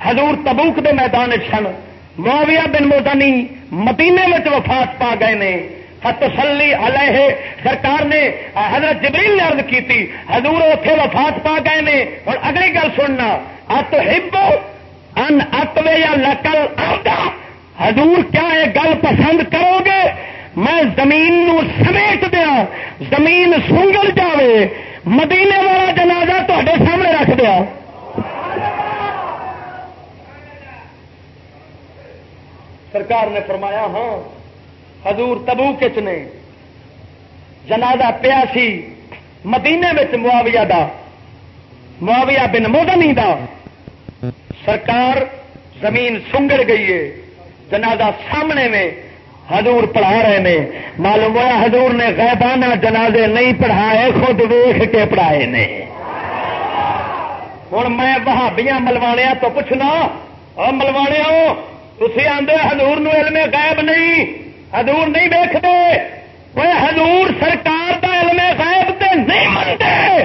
حضور تبوک کے میدان سن. معاویہ بن مودنی مدینے میں وفات پا گئے نے فتسلی علیہ۔ سرکار نے حضرت جبریل نے عرض کی حضور اتے وفات پا گئے نے۔ اور اگلی گل سننا، ات ہبو ان اتوے یا لکل آتا حضور کیا یہ گل پسند کرو گے؟ میں زمین نو سمیٹ دیا زمین سونگل جاوے، مدینے والا جنازہ تے سامنے رکھ دیا سرکار نے فرمایا ہاں حضور تبو نے، جنازہ پیا سی مدینے میں معاویہ دا، معاویہ بن مودنی دا۔ سرکار زمین سنگڑ گئی ہے، جنازہ سامنے میں حضور پڑھا رہے ہیں معلوم ہوا حضور نے غیبانہ جنازے نہیں پڑھائے، خود ویخ کے پڑھائے نے۔ ہوں میں بہابیاں ملوانیا تو پوچھنا اور ملوانیا تھی آدھے ہزور علم غائب نہیں۔ حضور نہیں دیکھتے۔ وہ حضور سرکار کا علم غائب تے نہیں منتے۔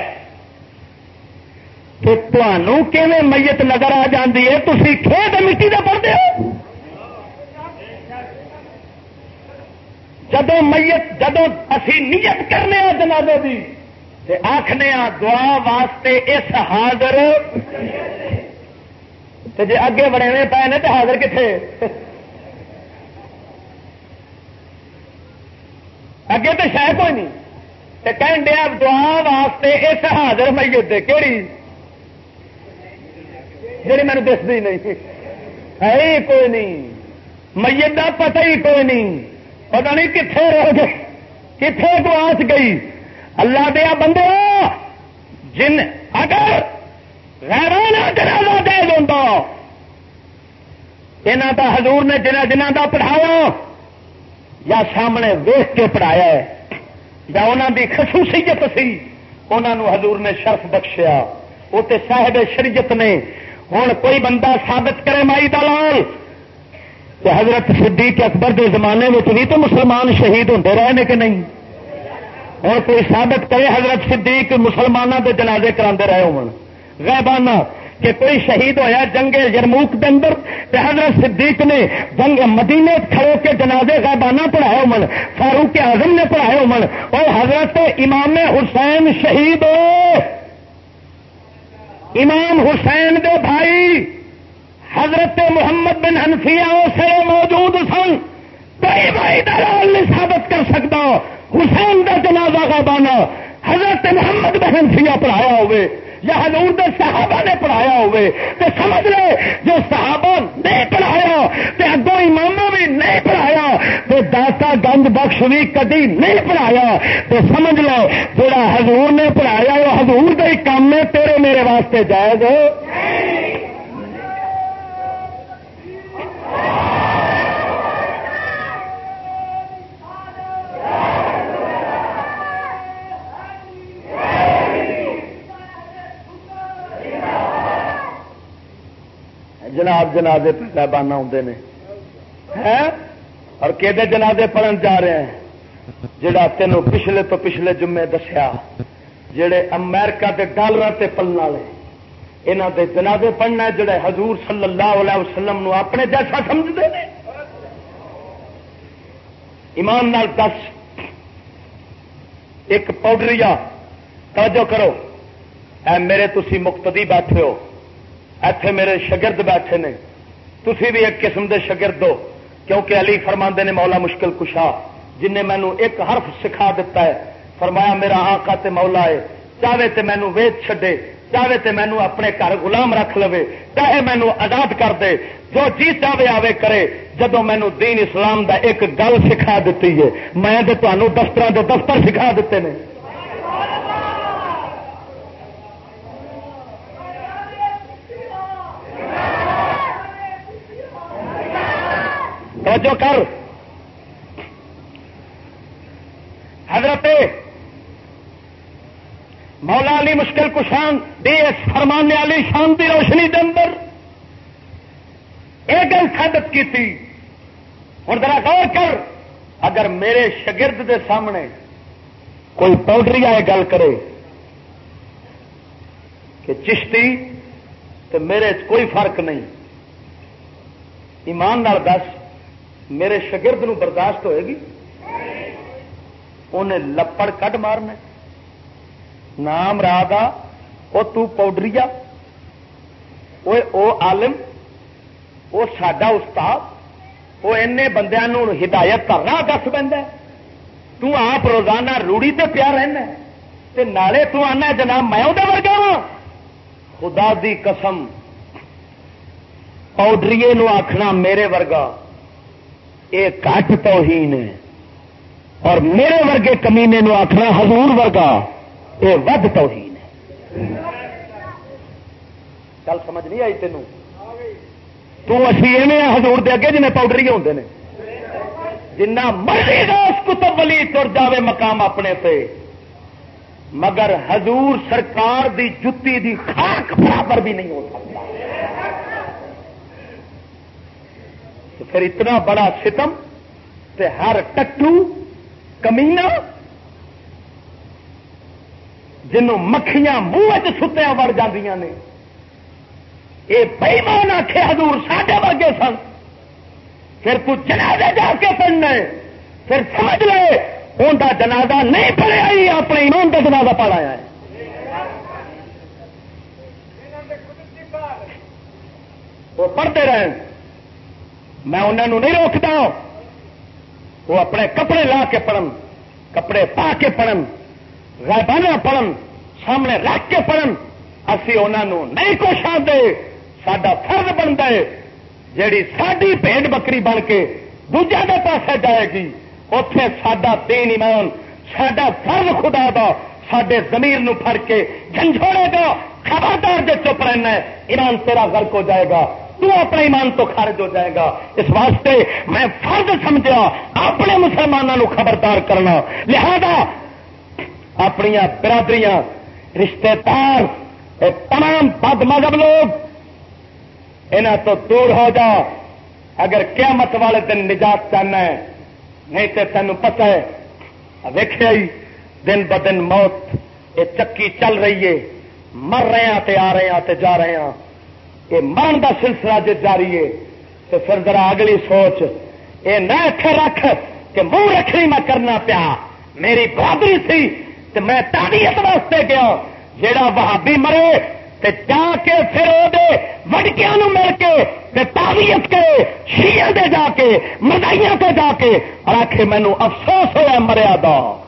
تو تمہوں کہ میت نظر آ جاتی ہے؟ تھی کھیت مٹی کا پڑھتے ہو؟ جدو میت جدو اسی نیت کرنے جنازے کی آخنے دعا واسطے اس حاضر۔ جی اگے بڑے پے نے تو حاضر کتنے اگے تو شاید کوئی نہیں۔ کہن دیا دعا واسطے اس حاضر میت کہڑی جی مینو دستی نہیں۔ ہے کوئی نہیں۔ میت کا پتہ ہی کوئی نہیں۔ پتا نہیں کتنے رہ گئے۔ کتنے گواچ گئی۔ اللہ دیا بندے، جن اگر غیرانہ جنازہ دے دوں یہاں کا حضور نے جنہ جنہ کا پڑھایا یا سامنے ویخ کے پڑھایا یا انہوں کی خصوصیت سی انہوں حضور نے شرف بخشیا۔ وہ تو صاحب شریعت نے ہوں کوئی بندہ ثابت کرے مائی دلال، کہ حضرت صدیق اکبر کے زمانے میں بھی تو مسلمان شہید ہوتے رہے کہ نہیں؟ اور کوئی ثابت کرے حضرت صدیق مسلمانوں کے جنازے کرا رہے ہو غیبانہ کہ کوئی شہید ہویا جنگ یرموک کے اندر حضرت صدیق نے جنگ مدینے کھڑے کے جنازے غیبانہ پڑھائے من فاروق اعظم نے پڑھائے من اور حضرت امام حسین شہید ہو۔ امام حسین دے بھائی حضرت محمد بن ہنفیا سے موجود سن۔ کئی بھائی دلال نہیں ثابت کر سکتا۔ حسین کا جنازہ کا بانا حضرت محمد بن ہنفیا پڑھایا ہوئے۔ یا حضور دے صحابہ نے پڑھایا ہوئے۔ تے سمجھ لے، جو صحابہ نہیں پڑھایا تو اگوں اماموں بھی نہیں پڑھایا، تے داتا گند بخش بھی کدی نہیں پڑھایا۔ تو سمجھ لو جڑا حضور نے پڑھایا، وہ حضور کا ہی کام ہے، تیرے میرے واسطے جائز جناب جنازے پیبانہ آتے ہیں؟ اور کہ جنازے پڑھن جا رہے ہیں؟ جڑا تینوں پچھلے تو پچھلے جمعے دسیا، جڑے امریکہ کے ڈالر سے پلن والے۔ یہاں کے جنازے پڑھنا جڑے حضور صلی اللہ علیہ وسلم نو اپنے جیسا سمجھتے ہیں ایمان نال دس۔ ایک پاؤڈری توجہ کرو۔ اے میرے تسی مقتدی بیٹھے ہو۔ ایتھے میرے شگرد بیٹھے نے۔ تھی بھی ایک قسم دے شگرد ہو، کیونکہ علی فرما نے مولا مشکل کشا، جن نے مینو ایک حرف سکھا دیتا ہے۔ فرمایا، میرا آقا تے مولا ہے چاہے تے مینو ویچ چھڈے چاہے تے مینو اپنے گھر غلام رکھ لو چاہے مینو آزاد کر دے۔ جو جی چاہے آوے کرے جدو مینو دین اسلام دا ایک گل سکھا دیتی ہے، میں تو دفتر دے دفتر سکھا دیتے ہیں کر۔ حضرت مولا علی مشکل کشان دے فرمانے والی شانتی روشنی کے اندر ایک گل ثابت کی تھی ہوں ذرا غور کر، اگر میرے شگرد دے سامنے کوئی پاؤڈری آئے گل کرے کہ چشتی تو میرے کوئی فرق نہیں۔ ایمان دس میرے شگرد نو برداشت ہوئے گی؟ انہیں لپڑ کٹ مارنا نام راہ تو پاؤڈری او عالم وہ سڈا استاد وہ این بندیا ہدایت کرنا دس تو آپ روزانہ روڑی تے پیا رہنا تے نالے تو آنا جناب، میں وہ ورگا وا خدا دی قسم پاؤڈری آخنا میرے ورگا۔ یہ کٹ تو ہی نے اور میرے ورگے کمینے نو آخنا حضور ورگا یہ ود تو ہی چل سمجھ نہیں آئی تینوں؟ تو اسی ایویں ہزور دے اگے جنہیں پاؤڈر ہی ہوتے ہیں جنا مرضی اس کتب ولی تر جاوے مقام اپنے پہ مگر حضور سرکار دی جتی دی خاک برابر بھی نہیں ہو سکتا تو پھر اتنا بڑا ستم تے ہر ٹٹو کمینا جنوں مکھیاں منہ ستیا وڑ جاندیاں نے۔ یہ بےمان آخے حضور ساڈے ورگے سن۔ پھر تو جنازے جا کے پڑھنا پھر سمجھ لے ان کا جنازہ نہیں پڑھیا، ہی اپنے ایمان کا جنازہ پڑھایا ہے۔ وہ پڑھتے رہے میں انہوں نہیں روکتا۔ وہ اپنے کپڑے لا کے پڑھن، کپڑے پا کے پڑھن، غیبانہ پڑھن، سامنے رکھ کے پڑھن۔ اسی انہوں نہیں کچھ آتے سڈا فرض بنتا ہے، جیڑی ساری بھیڑ بکری بن کے دوجا کے پاس جائے گی اتے سڈا تین ایمان سڈا فرض خدا دا سڈے زمیر پھڑ کے جھنجھوڑے گا خبردار جو چپ رہنا ہے۔ ایمان تیرا غرق ہو جائے گا۔ تو اپنے ایمان تو خارج ہو جائے گا۔ اس واسطے میں فرض سمجھا، اپنے مسلمانوں خبردار کرنا۔ لہذا اپنی برادریاں رشتے دار تمام بد مذہب لوگ یہاں تو دور ہو جا۔ اگر قیامت والے دن نجات چاہنا ہے، نہیں تو تینوں پتا ہے۔ ویخیا ہی، دن ب دن موت یہ چکی چل رہی ہے۔ مر رہے ہیں تے آ رہے ہیں تے جا رہے ہیں۔ یہ مرن کا سلسلہ جو جاری ہے، تو پھر ذرا اگلی سوچ یہ نہ اٹھے رکھ کہ منہ رکھنی میں کرنا پیا۔ میری بہادری سی تو میں تعریت واسطے گیا۔ جیڑا وہابی مرے، تے جا کے پھر وہ وڈکیا مل کے تعریت کے شیئر دے جا کے مدائیاں تے جا کے۔ اور آخے مینو افسوس ہوا مریا دا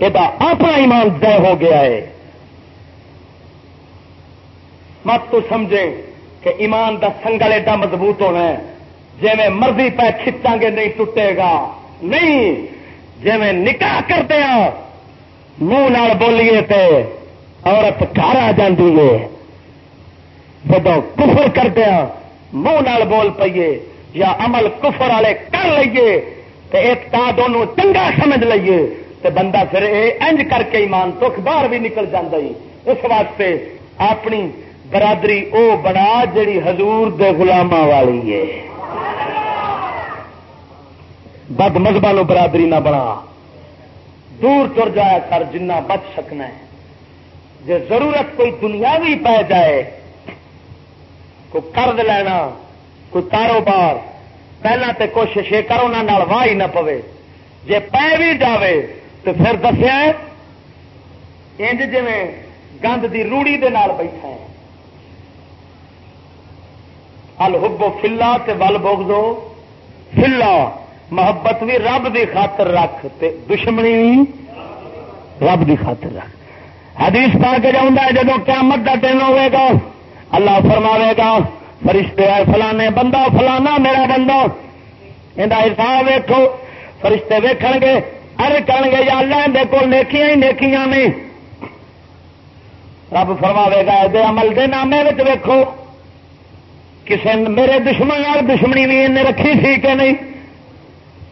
یہ اپنا ایمان طے ہو گیا ہے۔ مت تو سمجھے کہ ایمان دا سنگل ایڈا مضبوط ہونا ہے۔ جی میں مرضی پہ کھچا گے نہیں ٹوٹے گا۔ نہیں جی میں نکاح کرتے ہیں منہ بولیے تے عورت گھر آ جاتی ہے۔ جب کفر کرتے ہیں منہ بول پیے یا عمل کفر والے کر لیے تو ایک تا دونوں چنگا سمجھ لیے تو بندہ پھر یہ انج کر کے ایمان تک باہر بھی نکل جاتا اس واسطے اپنی برادری، او بنا جڑی حضور دے گلاما والی ہے۔ بد مذہب برادری نہ بنا۔ دور تر جایا کر جنہ بچ سکنا ہے۔ جی ضرورت کوئی دنیاوی پی جائے کوئی قرض لینا کوئی کاروبار پہلے تو کوشش یہ کرو نہ واہ ہی نہ پوے۔ جی پی بھی جائے تو پھر دسیا انج جی گند کی روڑی دے نال بیٹھا ہے۔ الحبو فلا ول بوگزو فلا محبت بھی رب دی خاطر رکھ تے دشمنی بھی رب دی خاطر رکھ. حدیث پا کے جاؤں جب قیامت کا دن ہوے گا، اللہ فرماوے گا، فرشتے آئے، فلانے بندہ، فلانا میرا بندہ. یہ حساب ویکو فرشتے ویکھ گے، ارے کر گے، یا اللہ اندر کو نیکیاں ہی نیکیاں نہیں رب فرماوے گا یہ عمل دے نامے ویکو کسی میرے دشمن دشمنی بھی انہیں رکھی سی کہ نہیں؟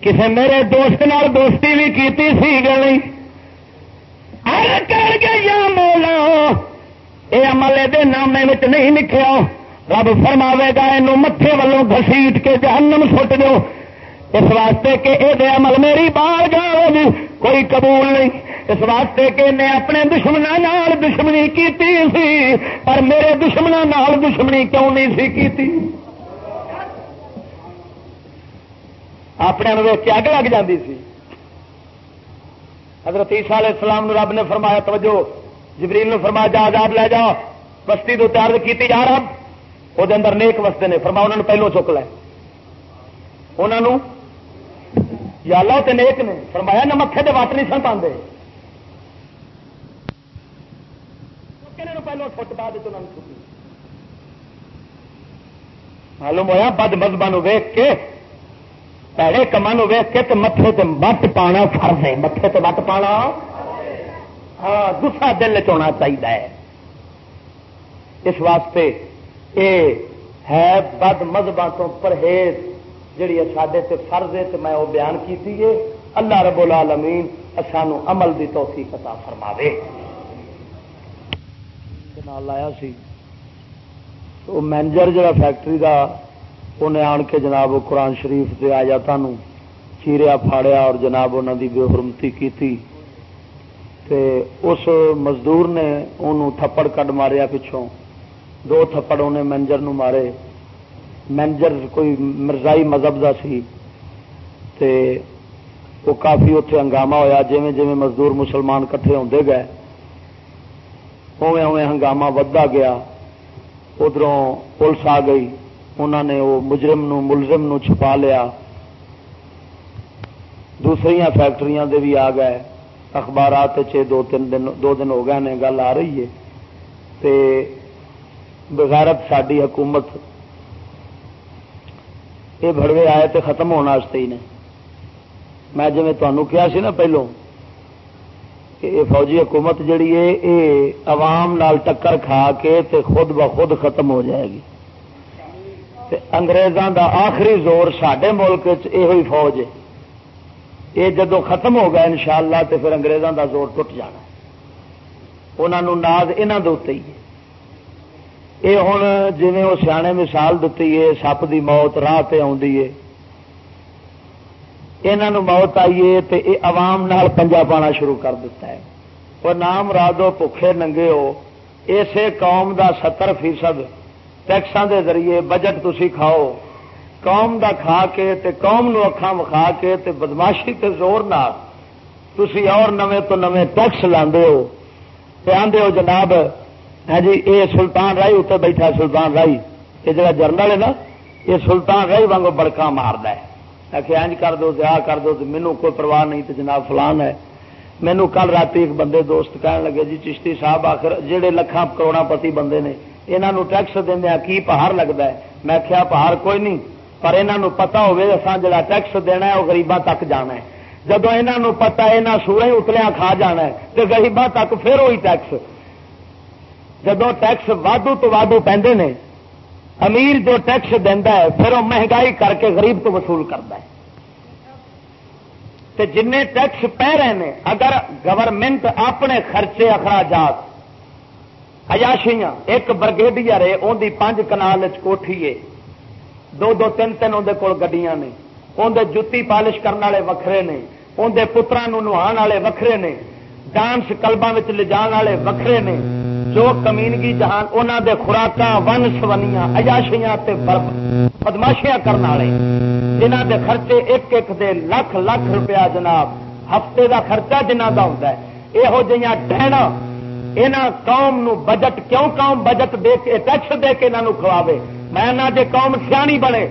کسی میرے دوست نال دوستی بھی کیتی سی کہ نہیں؟ کر گیا یا مولا یہ عمل یہ نامے نہیں لکھا رب فرماوے گا یہ متے والوں گسیٹ کے جہنم سٹ دو اس واسطے کہ یہ عمل میری بال گا کوئی قبول نہیں۔ اس واسطے کہ نے اپنے دشمنوں دشمنی کی سی، پر میرے دشمنوں دشمنی کیوں نہیں سی کی اپنے ویک کے اگ لگ جاتی سی۔ حضرت عیسیٰ علیہ السلام نو رب نے فرمایا، توجہ، جبریل نے فرمایا، جا آزاد لے جا، بستی تو تیار کی جا رہا وہ اندر نیک وستے نے۔ فرمایا انہوں نے پہلو چک لے۔ انہوں یا اللہ تے نیک نے فرمایا نہ متے کے وٹ نہیں سن پاندے۔ پہلو فٹ بعد چکی معلوم ہوا بد مذہبہ ویک کے، پیڑے کما ویس کے تو متے تو مت پانا فرض ہے متے تو مت پانا۔ ہاں گسا دل چنا چاہیے اس واسطے اے ہے بد مذہبوں تو پرہیز۔ جڑی سڈے سے فرض ہے میں وہ بیان کی اللہ رب العالمین سانو عمل دی توفیق عطا فرماوے۔ لایا سی۔ وہ مینیجر جڑا فیکٹری دا انہیں آن کے جناب قرآن شریف سے آیا چیریا پھاڑیا اور جناب انہوں کی بے حرمتی کی اس مزدور نے انہوں تھپڑ کڈ ماریا پچھوں۔ دو تھپڑ انہیں مینجر نو مارے۔ مینجر کوئی مرزائی مذہب کا سی تے وہ کافی اتنے ہنگامہ ہوا جی جی مزدور مسلمان کٹھے ہوتے گئے اوے اوے ہنگامہ ودا گیا ادھر پولیس آ گئی انہوں نے وہ مجرم نو ملزم نو چھپا لیا دوسری فیکٹری دے بھی آ گئے اخبارات دو تین دن دو دن ہو گئے نے گل آ رہی ہے تے بغیرت ساری حکومت یہ بڑوے آئے تے ختم ہونے ہی نے میں جی تمہوں کیا سی نا پہلو کہ یہ فوجی حکومت جڑی ہے یہ عوام نال ٹکر کھا کے تے خود بخود ختم ہو جائے گی تے انگریزاں دا آخری زور سڈے ملک یہ فوج ہے یہ جدو ختم ہو گیا ان شاء اللہ تو پھر انگریزوں کا زور ٹوٹ جانا انہوں ناز یہاں دے ہی یہ ہوں جی وہ سیانے مثال دیتی ہے سپ کی موت راہ پہ آ موت آئی ہے تو یہ عوام نال پنجا پانا شروع کر دیتا ہے وہ نام رادو بھوکھے ننگے ہو اسے قوم دا ستر فیصد ٹیکساں دے ذریعے بجٹ تھی کھاؤ قوم دا کھا کے تے قوم نو اکھاں وکھا کے تے بدماشی تے زور نہ تسی اور نویں تو نویں ٹیکس لاندے ہو تے آندے ہو جناب ہاں جی اے سلطان رائی اتنے بیٹھا سلطان رائی یہ جڑا جرنل ہے نا، یہ سلطان رائی وانگو بڑکا مارد ہے۔ کہ انج کر دو آ کر دو مینو کوئی پرواہ نہیں تو جناب فلان ہے۔ مینو کل رات ایک بندے دوست کہن لگے جی چشتی صاحب آخر جہے لکھان کروڑا پتی بندے نے یہاں ٹیکس دیا کی پہاڑ لگتا ہے؟ میں کیا پہاڑ کوئی نہیں، پر یہاں پتا ہوا جا ٹیکس دینا ہے وہ گریباں تک جانا ہے۔ جب یہ پتا یہاں سورے اتلیا کھا جانا ہے تو گریباں تک پھر وہی ٹیکس۔ جب ٹیکس وادو تو وادو پہ امیر جو ٹیکس دینا ہے، پھر وہ مہنگائی کر کے غریب تو وصول کرتا ہے۔ جن ٹیکس پہ رہے ہیں اگر گورنمنٹ اپنے خرچے اخراجات اجاشیاں ایک برگیڈیئر ہے ان کی پانچ کنال کوٹھی ہے، دو دو تین تین اندر کول گڈیاں نے اندر جتی پالش کرنے والے وکھرے نے اندر پترا نہا والے وکھرے نے، ڈانس کلبا لے جان والے وکھرے نے۔ جو کمینگی جہان انہوں دے خوراک ون سونیاں اجاشیاں بدماشیاں کرنے والے جنہ دے خرچے ایک ایک دے لاکھ لاکھ روپیہ جناب، ہفتے دا خرچہ جنہ دا ہوتا ہے۔ یہو جہاں ڈہنا یہاں قوم نو بجٹ، کیوں قوم بجٹ دے کے، ٹیکس دے کے انہوں کھواوے؟ میں نہ جے قوم سیانی بنے۔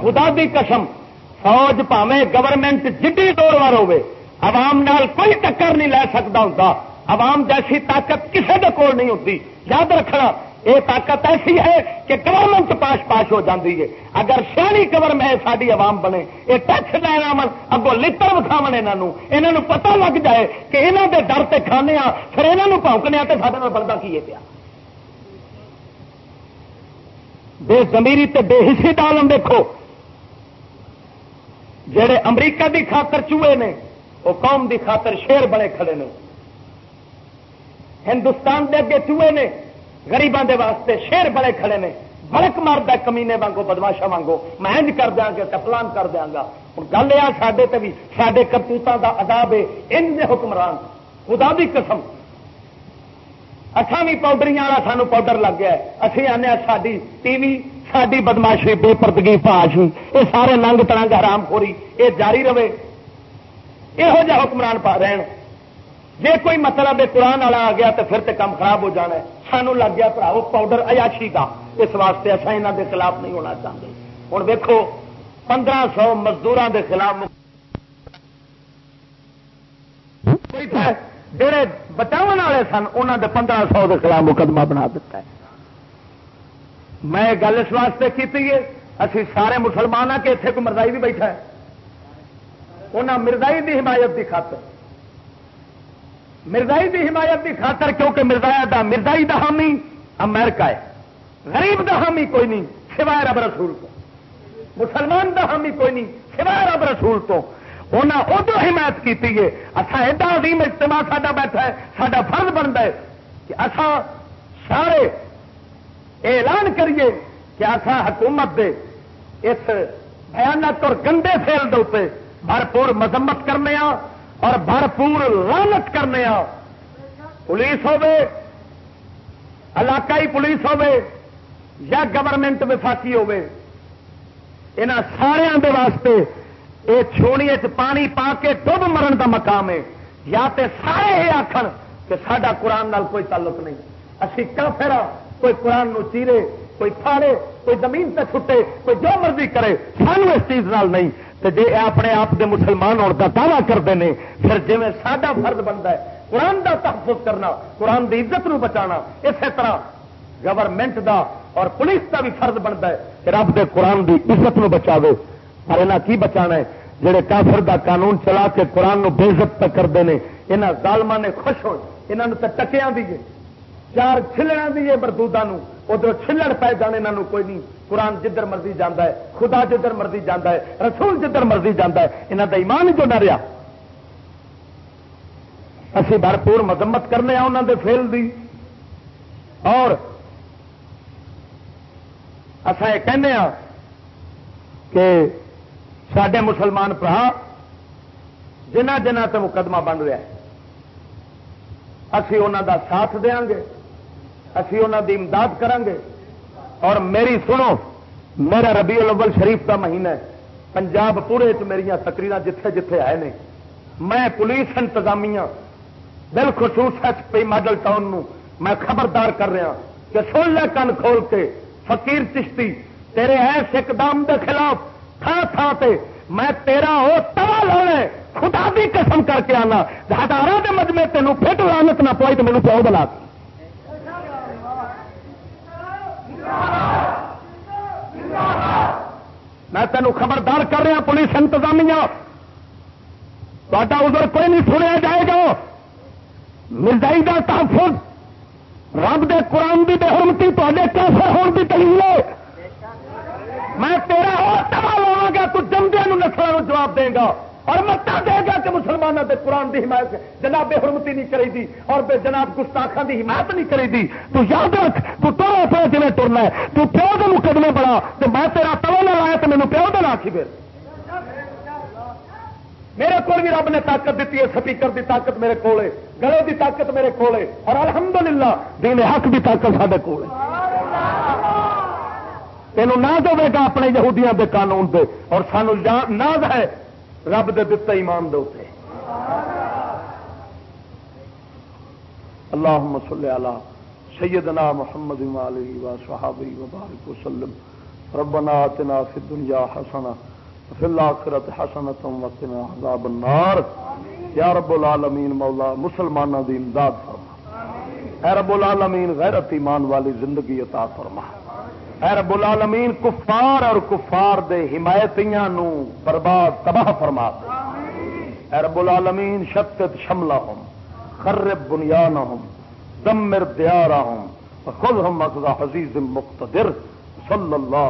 خدا دی قسم، فوج پاوے گورنمنٹ جدی دور وار ہوے عوام نال کوئی ٹکر نہیں لے سکتا ہوں عوام جیسی طاقت کسی کے کول نہیں ہوتی. یاد رکھنا، یہ طاقت ایسی ہے کہ گورنمنٹ پاس پاس ہو جاتی ہے. اگر سیانی گورنمنٹ ساری عوام بنے، یہ ٹیکس لینا من اگوں لڑ وکھاو یہاں پتا لگ جائے کہ یہاں کے ڈر سے کھانے پھر یہاں پونکنے تو سارے بنتا کی پیا؟ بے زمیری تے بے حصی ڈالم دیکھو. جڑے امریکہ دی خاطر چوہے نے، وہ قوم دی خاطر شیر بنے کھڑے نے. ہندوستان دے اگے چوہے نے گریبان دے واسطے شیر بڑے کھڑے نے بڑک مرد ہے کمینے وانگو بدماشا وانگو، میں کر دیا گا کپلان کر دیا گا۔ ہوں گل یہ سڈے بھی سڈے کرتوتوں کا اداب ہے ان حکمران۔ خدا دی قسم۔ اچھا بھی پاؤڈری والا سانو پاؤڈر لگ گیا اسی آنے ساری ٹی وی ساری بدماشی بے پرتگی پاش یہ سارے ننگ ترنگ حرام خوری، یہ جاری رہے۔ یہو جہ حکمران پا رہن جی کوئی مطلب قرآن والا آ گیا تو پھر تو کام خراب ہو جانا ہے۔ سانو لگ گیا پراؤ پاؤڈر ایاشی کا اس واسطے اصا یہاں کے خلاف نہیں ہونا چاہتے۔ ہوں دیکھو پندرہ سو مزدوروں کے خلاف جہے بچاؤ والے سن انہوں نے پندرہ سو کے خلاف مقدمہ بنا دیتا ہے۔ میں گل اس واسطے کی اسی سارے مسلمان ہاں کہ اتنے کوئی مردائی بھی بیٹھا ہے۔ انہیں مردائی کی حمایت کی خاطر۔ مرزائی دی حمایت کی خاطر کیونکہ مرزایا دا مرزائی دا حامی امریکہ ہے۔ غریب دا حامی کوئی نہیں، سوائے رب رسول کو۔ مسلمان دا حامی کوئی نہیں، سوائے رب رسول تو۔ انہیں ادو حمایت کی ہے۔ اچھا ایڈا عظیم اجتماع ساڈا بیٹھا ہے، ساڈا فرض بنتا ہے کہ اصا سارے اعلان کریے کہ اصا حکومت دے اس بھیانک اور گندے فیل دے بھرپور مذمت کرنے اور بھرپور لانت کرنے پولیس ہوے علاقائی پولیس ہوے یا گورنمنٹ وفاقی ہوے ان سارے واسطے یہ چھوڑی پانی پا کے ڈب مرن کا مقام ہے۔ یا تے سارے یہ آخر کہ سڈا قرآن نال کوئی تعلق نہیں۔ اسی کافر کوئی قرآن نو چیرے، کوئی پھاڑے، کوئی زمین سے چھٹے، کوئی جو مرضی کرے، سانو اس چیز نال نہیں۔ تو جی اپنے آپ کے مسلمان ہونے کا دعوی کرتے ہیں پھر جی سڈا فرد بنتا ہے، قرآن کا تحفظ کرنا، قرآن کی عزت نو بچانا، اسی طرح گورنمنٹ دا اور پولیس کا بھی فرض بنتا ہے کہ رب دے قرآن کی عزت نو بچا پر یہاں کی بچانا ہے؟ جہے کافر دا قانون چلا کے قرآن نو بےزت تک کرتے ہیں یہاں ظالما نے خوش ہو یہاں تو ٹکیا دیے چار چلنا دیے بردودا ادھر چلڑ پی جانے یہاں کوئی نہیں۔ قرآن جدھر مرضی جانا ہے، خدا جدھر مرضی جانا ہے، رسول جدھر مرضی جانا ہے یہاں کا ایمان جو نہ رہا اسی بھرپور مذمت کرنے انہوں دے فیل دی۔ اور اصا یہ کہنے ہاں کہ سڈے مسلمان برا جنہ جنہ تے مقدمہ بن رہا ہے، اسی انہوں دا ساتھ دیا گے۔ اسی انہوں دی امداد کریں گے اور میری سنو، میرا ربیع الاول شریف کا مہینہ ہے۔ پنجاب پورے چ میرا تقریر جتھے جتھے آئے نے۔ میں پولیس انتظامیہ بالخصوص ایس پی ماڈل ٹاؤن نو میں خبردار کر رہا کہ سن لے کن کھول کے فقیر چشتی تیرے ایس اقدام دے خلاف تھان تھان تے میں تیرا ہو توا لانا خدا بھی قسم کر کے آنا۔ ہزاروں کے مجمے تینوں فٹ لانت نہ پوائی تو میرے پیو بلا میں تینوں خبردار کر رہا پولیس انتظامیہ۔ تا ادھر کوئی نہیں سنیا جائے گا۔ مرزائی کا تحفظ، رب دے قرآن کی بے حرمتی تے کیسے ہونے کی دلیل ہے؟ میں تیرا اور تباہ لوا گا، تو جمدیا نسلوں جواب دے گا۔ اور متا دے گا کہ مسلمانوں کے قرآن کی حمایت جناب بے حرمتی نہیں کری دی اور بے جناب گستاخان کی حمایت نہیں کری دی۔ تو یاد رکھ، تو تو پہ جی ٹرنا ہے۔ تو پیو کے مقدمے بڑا تو میں تیرا تو نہ لایا تو مینو پیو دے آخی پھر۔ میرے کو بھی رب نے طاقت دیتی ہے، سپیکر دی طاقت میرے کو گلے دی طاقت میرے کو اور الحمدللہ دین حق دی طاقت سارے کو تینوں نہ دے گا اپنے یہودیاں دے قانون دے، اور سانو ناز ہے رب دے دتا ایمان دے اتنے اللهم صل على سيدنا محمد وعلى و صحابه وبارك وسلم۔ ربنا آتنا في الدنيا حسنه وفي الاخره حسنه وقنا عذاب النار۔ یا رب العالمین مولا مسلمانوں دی امداد فرما۔ اے رب العالمین غیرت ایمان والی زندگی عطا فرما۔ اے رب العالمین، کفار اور کفار دے حمایتیاں نو برباد تباہ فرما دے۔ اے رب العالمین، شتت شملہم، خرب بنیانہم، دمر ہوں خود ہم حزیز مقتدر، صلی اللہ